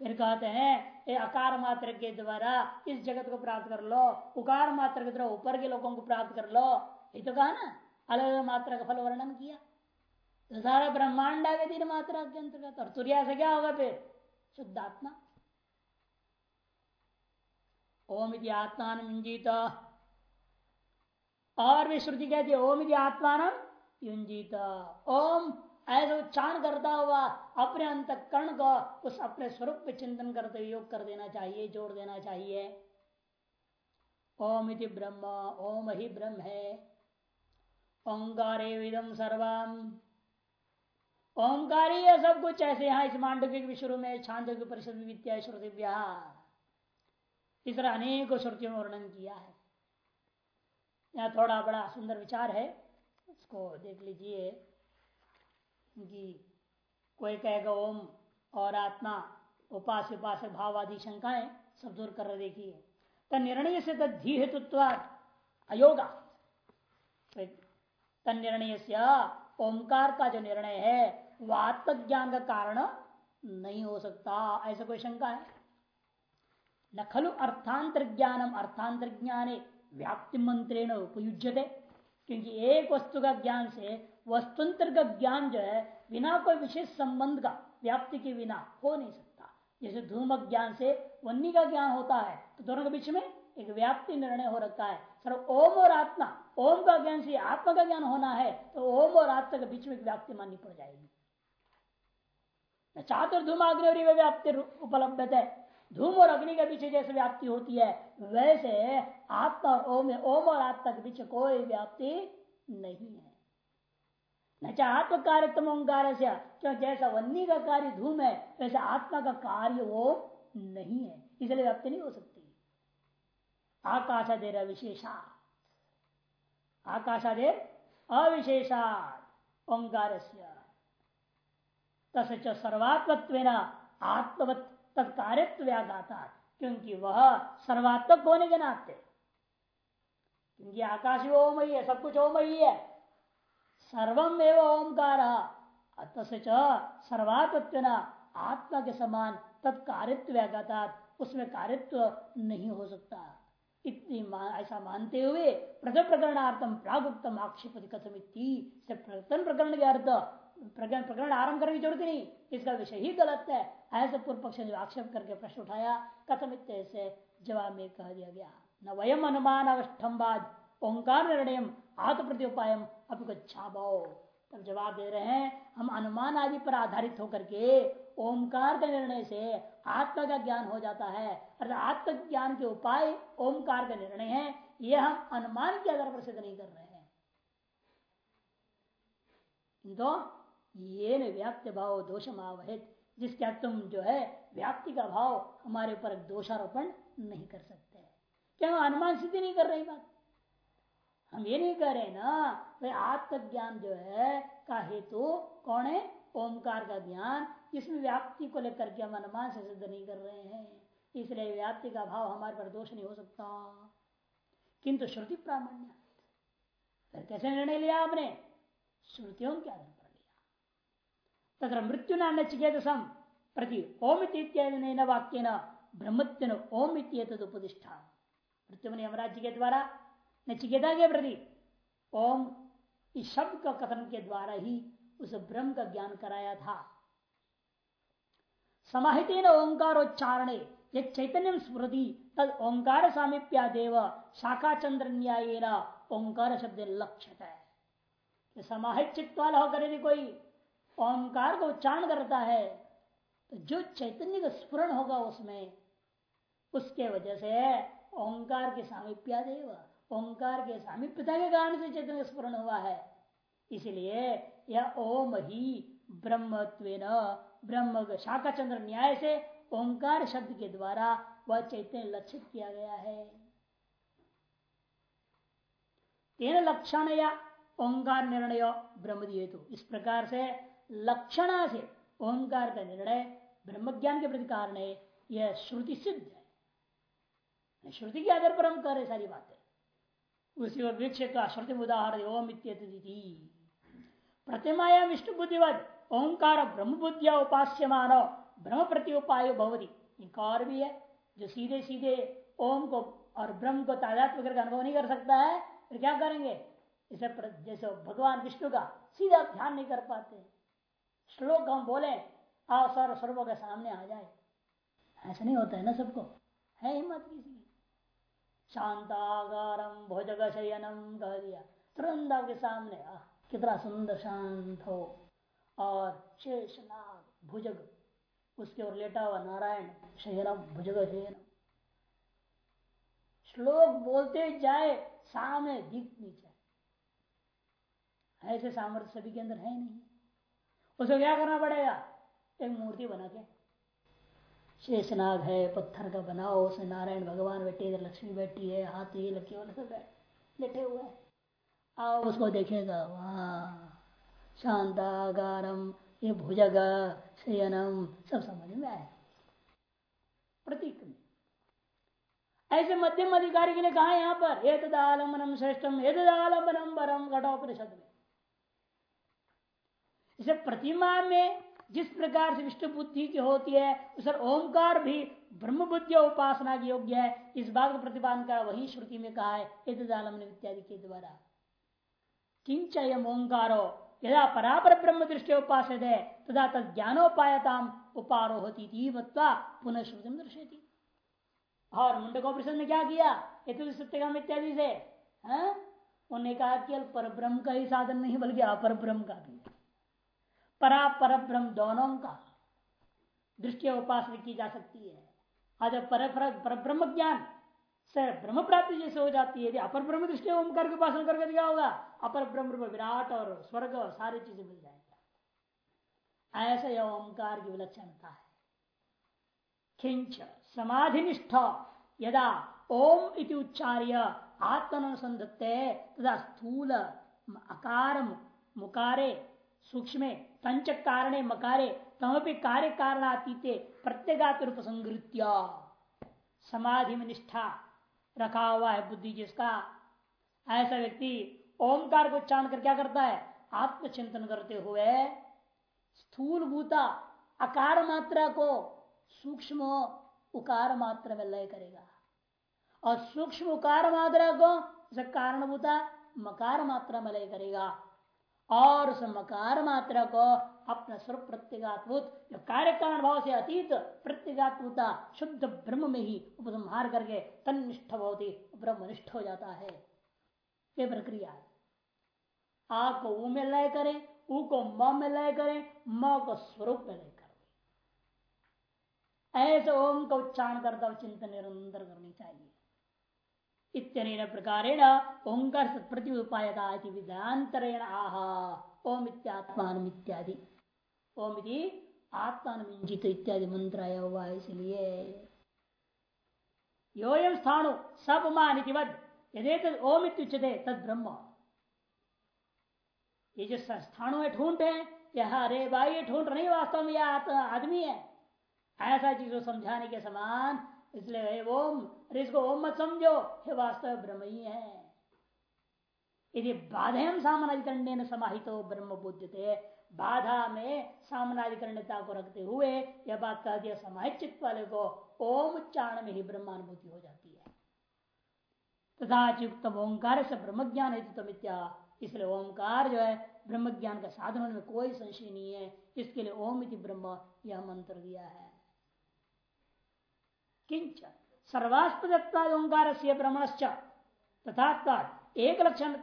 फिर कहते हैं ये अकार मात्र के द्वारा इस जगत को प्राप्त कर लो, उकार मात्र के द्वारा ऊपर के लोगों को प्राप्त कर लो। ये तो कहा ना अलग अलग मात्रा का फल वर्णन किया। तो सारा ब्रह्मांड आ गया तीन मात्रा के अंतर्गत, और तुरिया से क्या होगा फिर? शुद्धात्मा ओम यदि आत्मान युंजित और भी श्रुति कहती है, ओम यदि आत्मान युंजित ओम ऐसे उच्चारण करता हुआ अपने अंत कर्ण को उस अपने स्वरूप पे चिंतन करते हुए योग कर देना चाहिए, जोड़ देना चाहिए। ओम इति ब्रह्म, ओम ही ब्रह्म है। ओंकारे विदम सर्वम ओंकार ही है सब कुछ ऐसे यहाँ इस मांडव्य के शुरू में छांद परिषद विद्या, श्रुति इस तरह अनेक श्रुतियों में वर्णन किया है। यहाँ थोड़ा बड़ा सुंदर विचार है, उसको देख लीजिए। कि कोई कहेगा, ओम और आत्मा, उपास उपासक भाववादी शंकाएँ सब दूर कर देखिए। तन निर्णय से तद्धि हेतुत्व अयोगा। तन निर्णय से ओंकार का जो निर्णय है वह आत्मज्ञान का कारण नहीं हो सकता। ऐसा कोई शंका है? न खलु अर्थांतर ज्ञानम अर्थांतर ज्ञान व्याप्ति मंत्रेण उपयुज्य क्योंकि एक वस्तु का ज्ञान से वस्तुंतर का ज्ञान जो है, बिना कोई विशेष संबंध का, व्याप्ति के बिना हो नहीं सकता। जैसे धूम ज्ञान से वन्नी का ज्ञान होता है तो दोनों के बीच में एक व्याप्ति निर्णय हो रखा है। सर ओम और आत्मा, ओम का ज्ञान से आत्मा का ज्ञान होना है तो ओम और आत्मा के बीच में एक व्याप्ति माननी पड़ जाएगी। चातुर धूमाग्नि व्याप्ति उपलब्ध है। धूम और अग्नि के पीछे जैसे व्याप्ति होती है, वैसे आत्मा और ओम ओम और आत्मा के पीछे कोई व्याप्ति नहीं है। न आत्म कार्यक्रम ओंकार से क्यों जैसा वन्नी का कार्य धूम है, वैसे आत्मा का कार्य वो नहीं है। इसलिए व्याप्ति नहीं हो सकती। आकाशादेर विशेषा आकाशादेर अविशेषात ओंकार तथा सर्वात्मत्व आत्मवत तत्कार्यत्व व्याघाता क्योंकि वह सर्वात्मक होने के नाते। क्योंकि आकाश ओम ही है सब कुछ ओम ही है। सर्वम एवं ओंकार सर्वात्व आत्मा के समान तत्कारित्व व्याघाता उसमें कारित्व नहीं हो सकता। इतनी ऐसा मानते हुए प्रथम प्रकरणार्थम प्रागुक्तम आक्षेप कथम प्रथम प्रकरण के अर्थ, प्रकरण प्रकरण आरंभ करने की ज़रूरत नहीं। इसका विषय ही गलत है। ऐसे पूर्व पक्ष ने आक्षेप करके प्रश्न उठाया, कथम से जवाब में कह दिया गया। न वयम अनुमान अवस्थम्बाद ओंकार निर्णय आत्म प्रति उपाय तब जवाब दे रहे हैं, हम अनुमान आदि पर आधारित होकर के ओंकार के निर्णय से आत्मा का ज्ञान हो जाता है। अर्थात आत्म ज्ञान के उपाय ओंकार का निर्णय है यह हम अनुमान के आधार पर सिद्ध नहीं कर रहे हैं। तो ये व्याप्त भाव दोषमावहित, जिसके तुम जो है, व्याप्ति का भाव हमारे ऊपर दोषारोपण नहीं कर सकते। क्या हम अनुमान सिद्धि नहीं कर रही बात? हम ये नहीं कह रहे ना, भाई आत्मज्ञान जो है, का हेतु कौन है? ओमकार का ज्ञान इसमें व्याप्ति को लेकर के हम अनुमान से सिद्ध नहीं कर रहे हैं। इसलिए व्याप्ति का भाव हमारे पर दोष नहीं हो सकता। किंतु श्रुति प्रामाण्य फिर कैसे निर्णय लिया आपने? श्रुतियों के आधार पर लिया। तथा मृत्यु न नचिकेतसम प्रति ओम इत्यादि वाक्य न ब्रह्मत्व ओम उपदिष्ठा मृत्यु मन यमराज्य के द्वारा नचिकेता के प्रति ओम इस शब्द का कथन के द्वारा ही उस ब्रह्म का ज्ञान कराया था। समाहित ओंकारोच्चारण ये चैतन्य स्मृति, तद ओंकार सामीप्यादेव शाखा चंद्र न्याय ओंकार शब्द लक्ष्य है समाहित चित्त वाला होकर यदि कोई ओंकार का उच्चारण करता है तो जो चैतन्य का स्फुरण होगा उसमें, उसके वजह से ओंकार के सामिप्या देव ओंकार के सामिप्यता के कारण से चैतन्य स्मरण हुआ है। इसलिए यह ओम ही ब्रह्मत्व ब्रह्म शाखा चंद्र न्याय से ओंकार शब्द के द्वारा वह चैतन्य लक्षित किया गया है। तेन लक्षण या ओंकार निर्णय ब्रह्म हेतु इस प्रकार से लक्षण से ओंकार का निर्णय ब्रह्म ज्ञान के प्रति कारण है। यह श्रुति सिद्ध है। श्रुति के आधार पर हम कर रहे सारी बातें। उसी वृक्ष का श्रुति उदाहरण ओम इत्यति प्रतिमाया विष्णु बुद्धिवत ओंकार ब्रह्म बुद्धिया उपास्य मानो ब्रह्म प्रति उपाय भवती। एक और भी है, जो सीधे सीधे ओम को और ब्रह्म को तादात्म करके अनुभव नहीं कर सकता है, फिर क्या करेंगे? इसे जैसे भगवान विष्णु का सीधा ध्यान नहीं कर पाते। श्लोक हम बोले सर सर्वों के सामने आ जाए। ऐसा नहीं होता है ना सबको? है हिम्मत किसी की? शांतागारम भोजग शयनम कह दिया तुरंत आपके सामने आ। कितना सुंदर शांत हो। और शेषनाग भुजग, उसके ओर लेटा हुआ नारायण शयनम भुजग शयनम। श्लोक बोलते जाए सामने दिख नहीं जाए। ऐसे सामर्थ्य सभी के अंदर है नहीं। उसे क्या करना पड़ेगा? एक मूर्ति बना के शेषनाग है, पत्थर का बनाओ, उसमें नारायण भगवान बैठे इधर लक्ष्मी बैठी है, हाथ ये वाले सब लेटे हुए हैं। आओ उसको देखेगा, वहाँ, शांतागारम, ये भुजग, शयनम, सब समझ में आए। प्रतीक ऐसे मध्यम अधिकारी के लिए कहा यहाँ पर? एक दालंबनम श्रेष्ठम एक दालंबनम बरम घटोपनिषद में। इसे प्रतिमा में जिस प्रकार से विष्णु बुद्धि की होती है, उस ओंकार भी ब्रह्म बुद्धि उपासना की योग्य है। इस बात को प्रतिपादन का वही श्रुति में कहा है एतदालम इत्यादि के द्वारा। किंच यम ओंकारो, यदा परापर ब्रह्म दृष्टि उपास है तथा तद ज्ञानोपायता उपारो होती पुनः श्रुति में दर्शेती और मुंडकोपनिषद ने क्या किया? हेतु सत्यगम इत्यादि से हाँ? उन्होंने कहा कि पर ब्रह्म का ही साधन नहीं, बल्कि अपर ब्रह्म का भी। परा पर ब्रह्म दोनों का दृष्टि उपासना की जा सकती है। आज पर, ब्रह्म ज्ञान से ब्रह्म प्राप्ति जैसे हो जाती है। अपर ब्रह्म दृष्टि ओमकार की उपासना करके क्या होगा अपर ब्रह्म विराट और स्वर्ग और सारी चीज़ें मिल जाएगा। ऐसा यह ओंकार की विलक्षणता है। खिंच समाधिनिष्ठ यदा ओम इति उच्चार्य आत्मनुसंधत्ते तथा स्थूल अकार मुकारे सूक्ष्म पंच कारणे मकारे, तमपि कार्य कारणातीते प्रत्येगात रूप संगृत्य समाधि में निष्ठा रखा हुआ है बुद्धि जिसका। ऐसा व्यक्ति ओंकार को उच्चारण कर क्या करता है? आत्मचिंतन करते हुए स्थूल भूता आकार मात्रा को सूक्ष्म उकार मात्रा में लय करेगा। और सूक्ष्म उकार मात्रा को कारणभूता, मकार मात्रा में लय करेगा। और उस मकार मात्रा को अपना स्वरूप प्रत्येगात्भुत, जो कार्य कारण भाव से अतीत प्रत्येगात्मता शुद्ध ब्रह्म में ही उपसंहार करके तनिष्ठ होती ब्रह्मनिष्ठ हो जाता है। ये प्रक्रिया है। आ को ऊ में लय करें, ऊ को म में लय करें, म को स्वरूप में लय करें। ऐसे ओम का उच्चारण करता चिंतन निरंतर करनी चाहिए। इतने प्रकारेण ओंकार प्रति उपायता विधांतरेण आह। ओम इत्यात्मान इत्यादि। ओम इति आत्मान इत्यादि मंत्र हुआ इसलिए योयम स्थानु सब मानितिवद यदि तद ओम इत्युच्यते, तद ब्रह्म। ये जो स्थानों में ठूंठ है यह अरे भाई ये ठूंठ नहीं वास्तव में यह आदमी है ऐसा चीज़ को समझाने के समान इसलिए ओम अरे इसको ओम मत समझो हे वास्तव ब्रह्म ही है। यदि बाधयम सामनाधिकरण समाहित हो ब्रह्म बुद्धते बाधा में सामनाधिकरणता को रखते हुए यह बात कह दिया समाहित चित्त वाले को ओम उच्चारण में ही ब्रह्मानुभूति हो जाती है। तथा युक्त ओंकार से ब्रह्म ज्ञान हेतु इसलिए ओंकार जो है ब्रह्म ज्ञान का साधन में कोई संशय नहीं है, इसके लिए ओम इति ब्रह्म यह मंत्र दिया है। किंच सर्वास्पद ओंकार से भ्रमणश्च तथा एक लक्षण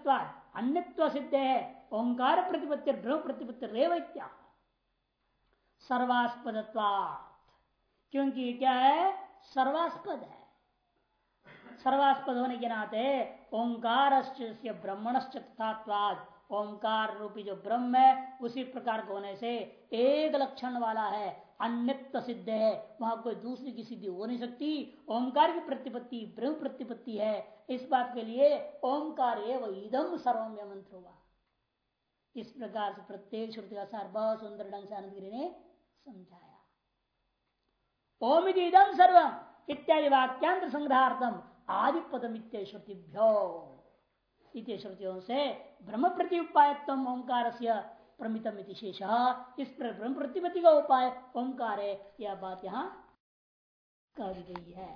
अन्यत्व सिद्ध है ओंकार प्रतिपत्ति ब्रह्म प्रतिपत्ति रेव सर्वास्पद। क्योंकि क्या है सर्वास्पद है सर्वास्पद होने के नाते ओंकार ब्रह्मणश्च तथात्वाद ओंकार रूपी जो ब्रह्म है, उसी प्रकार होने से एक लक्षण वाला है। अन्यत्व सिद्ध है। वहाँ कोई दूसरी की सिद्धि हो नहीं सकती। ओंकार की प्रतिपत्ति, ब्रह्म प्रतिपत्ति है। इस बात के लिए ओंकार एवं इदम सर्वम मंत्र हुआ इस प्रकार से प्रत्येक श्रुति का सार बहुत सुंदर ढंग से आनंद ने समझाया। ओम इदम सर्वम इत्यादि वाक्यांतर संग्रहार्थम आदि पदम श्रुतिभ्यो। इत श्रुतियों से ब्रह्म प्रति उपायत्म ओंकार से प्रमितम शेष इस प्रतिपति का उपाय ओंकार है यह बात यहाँ कर गई है।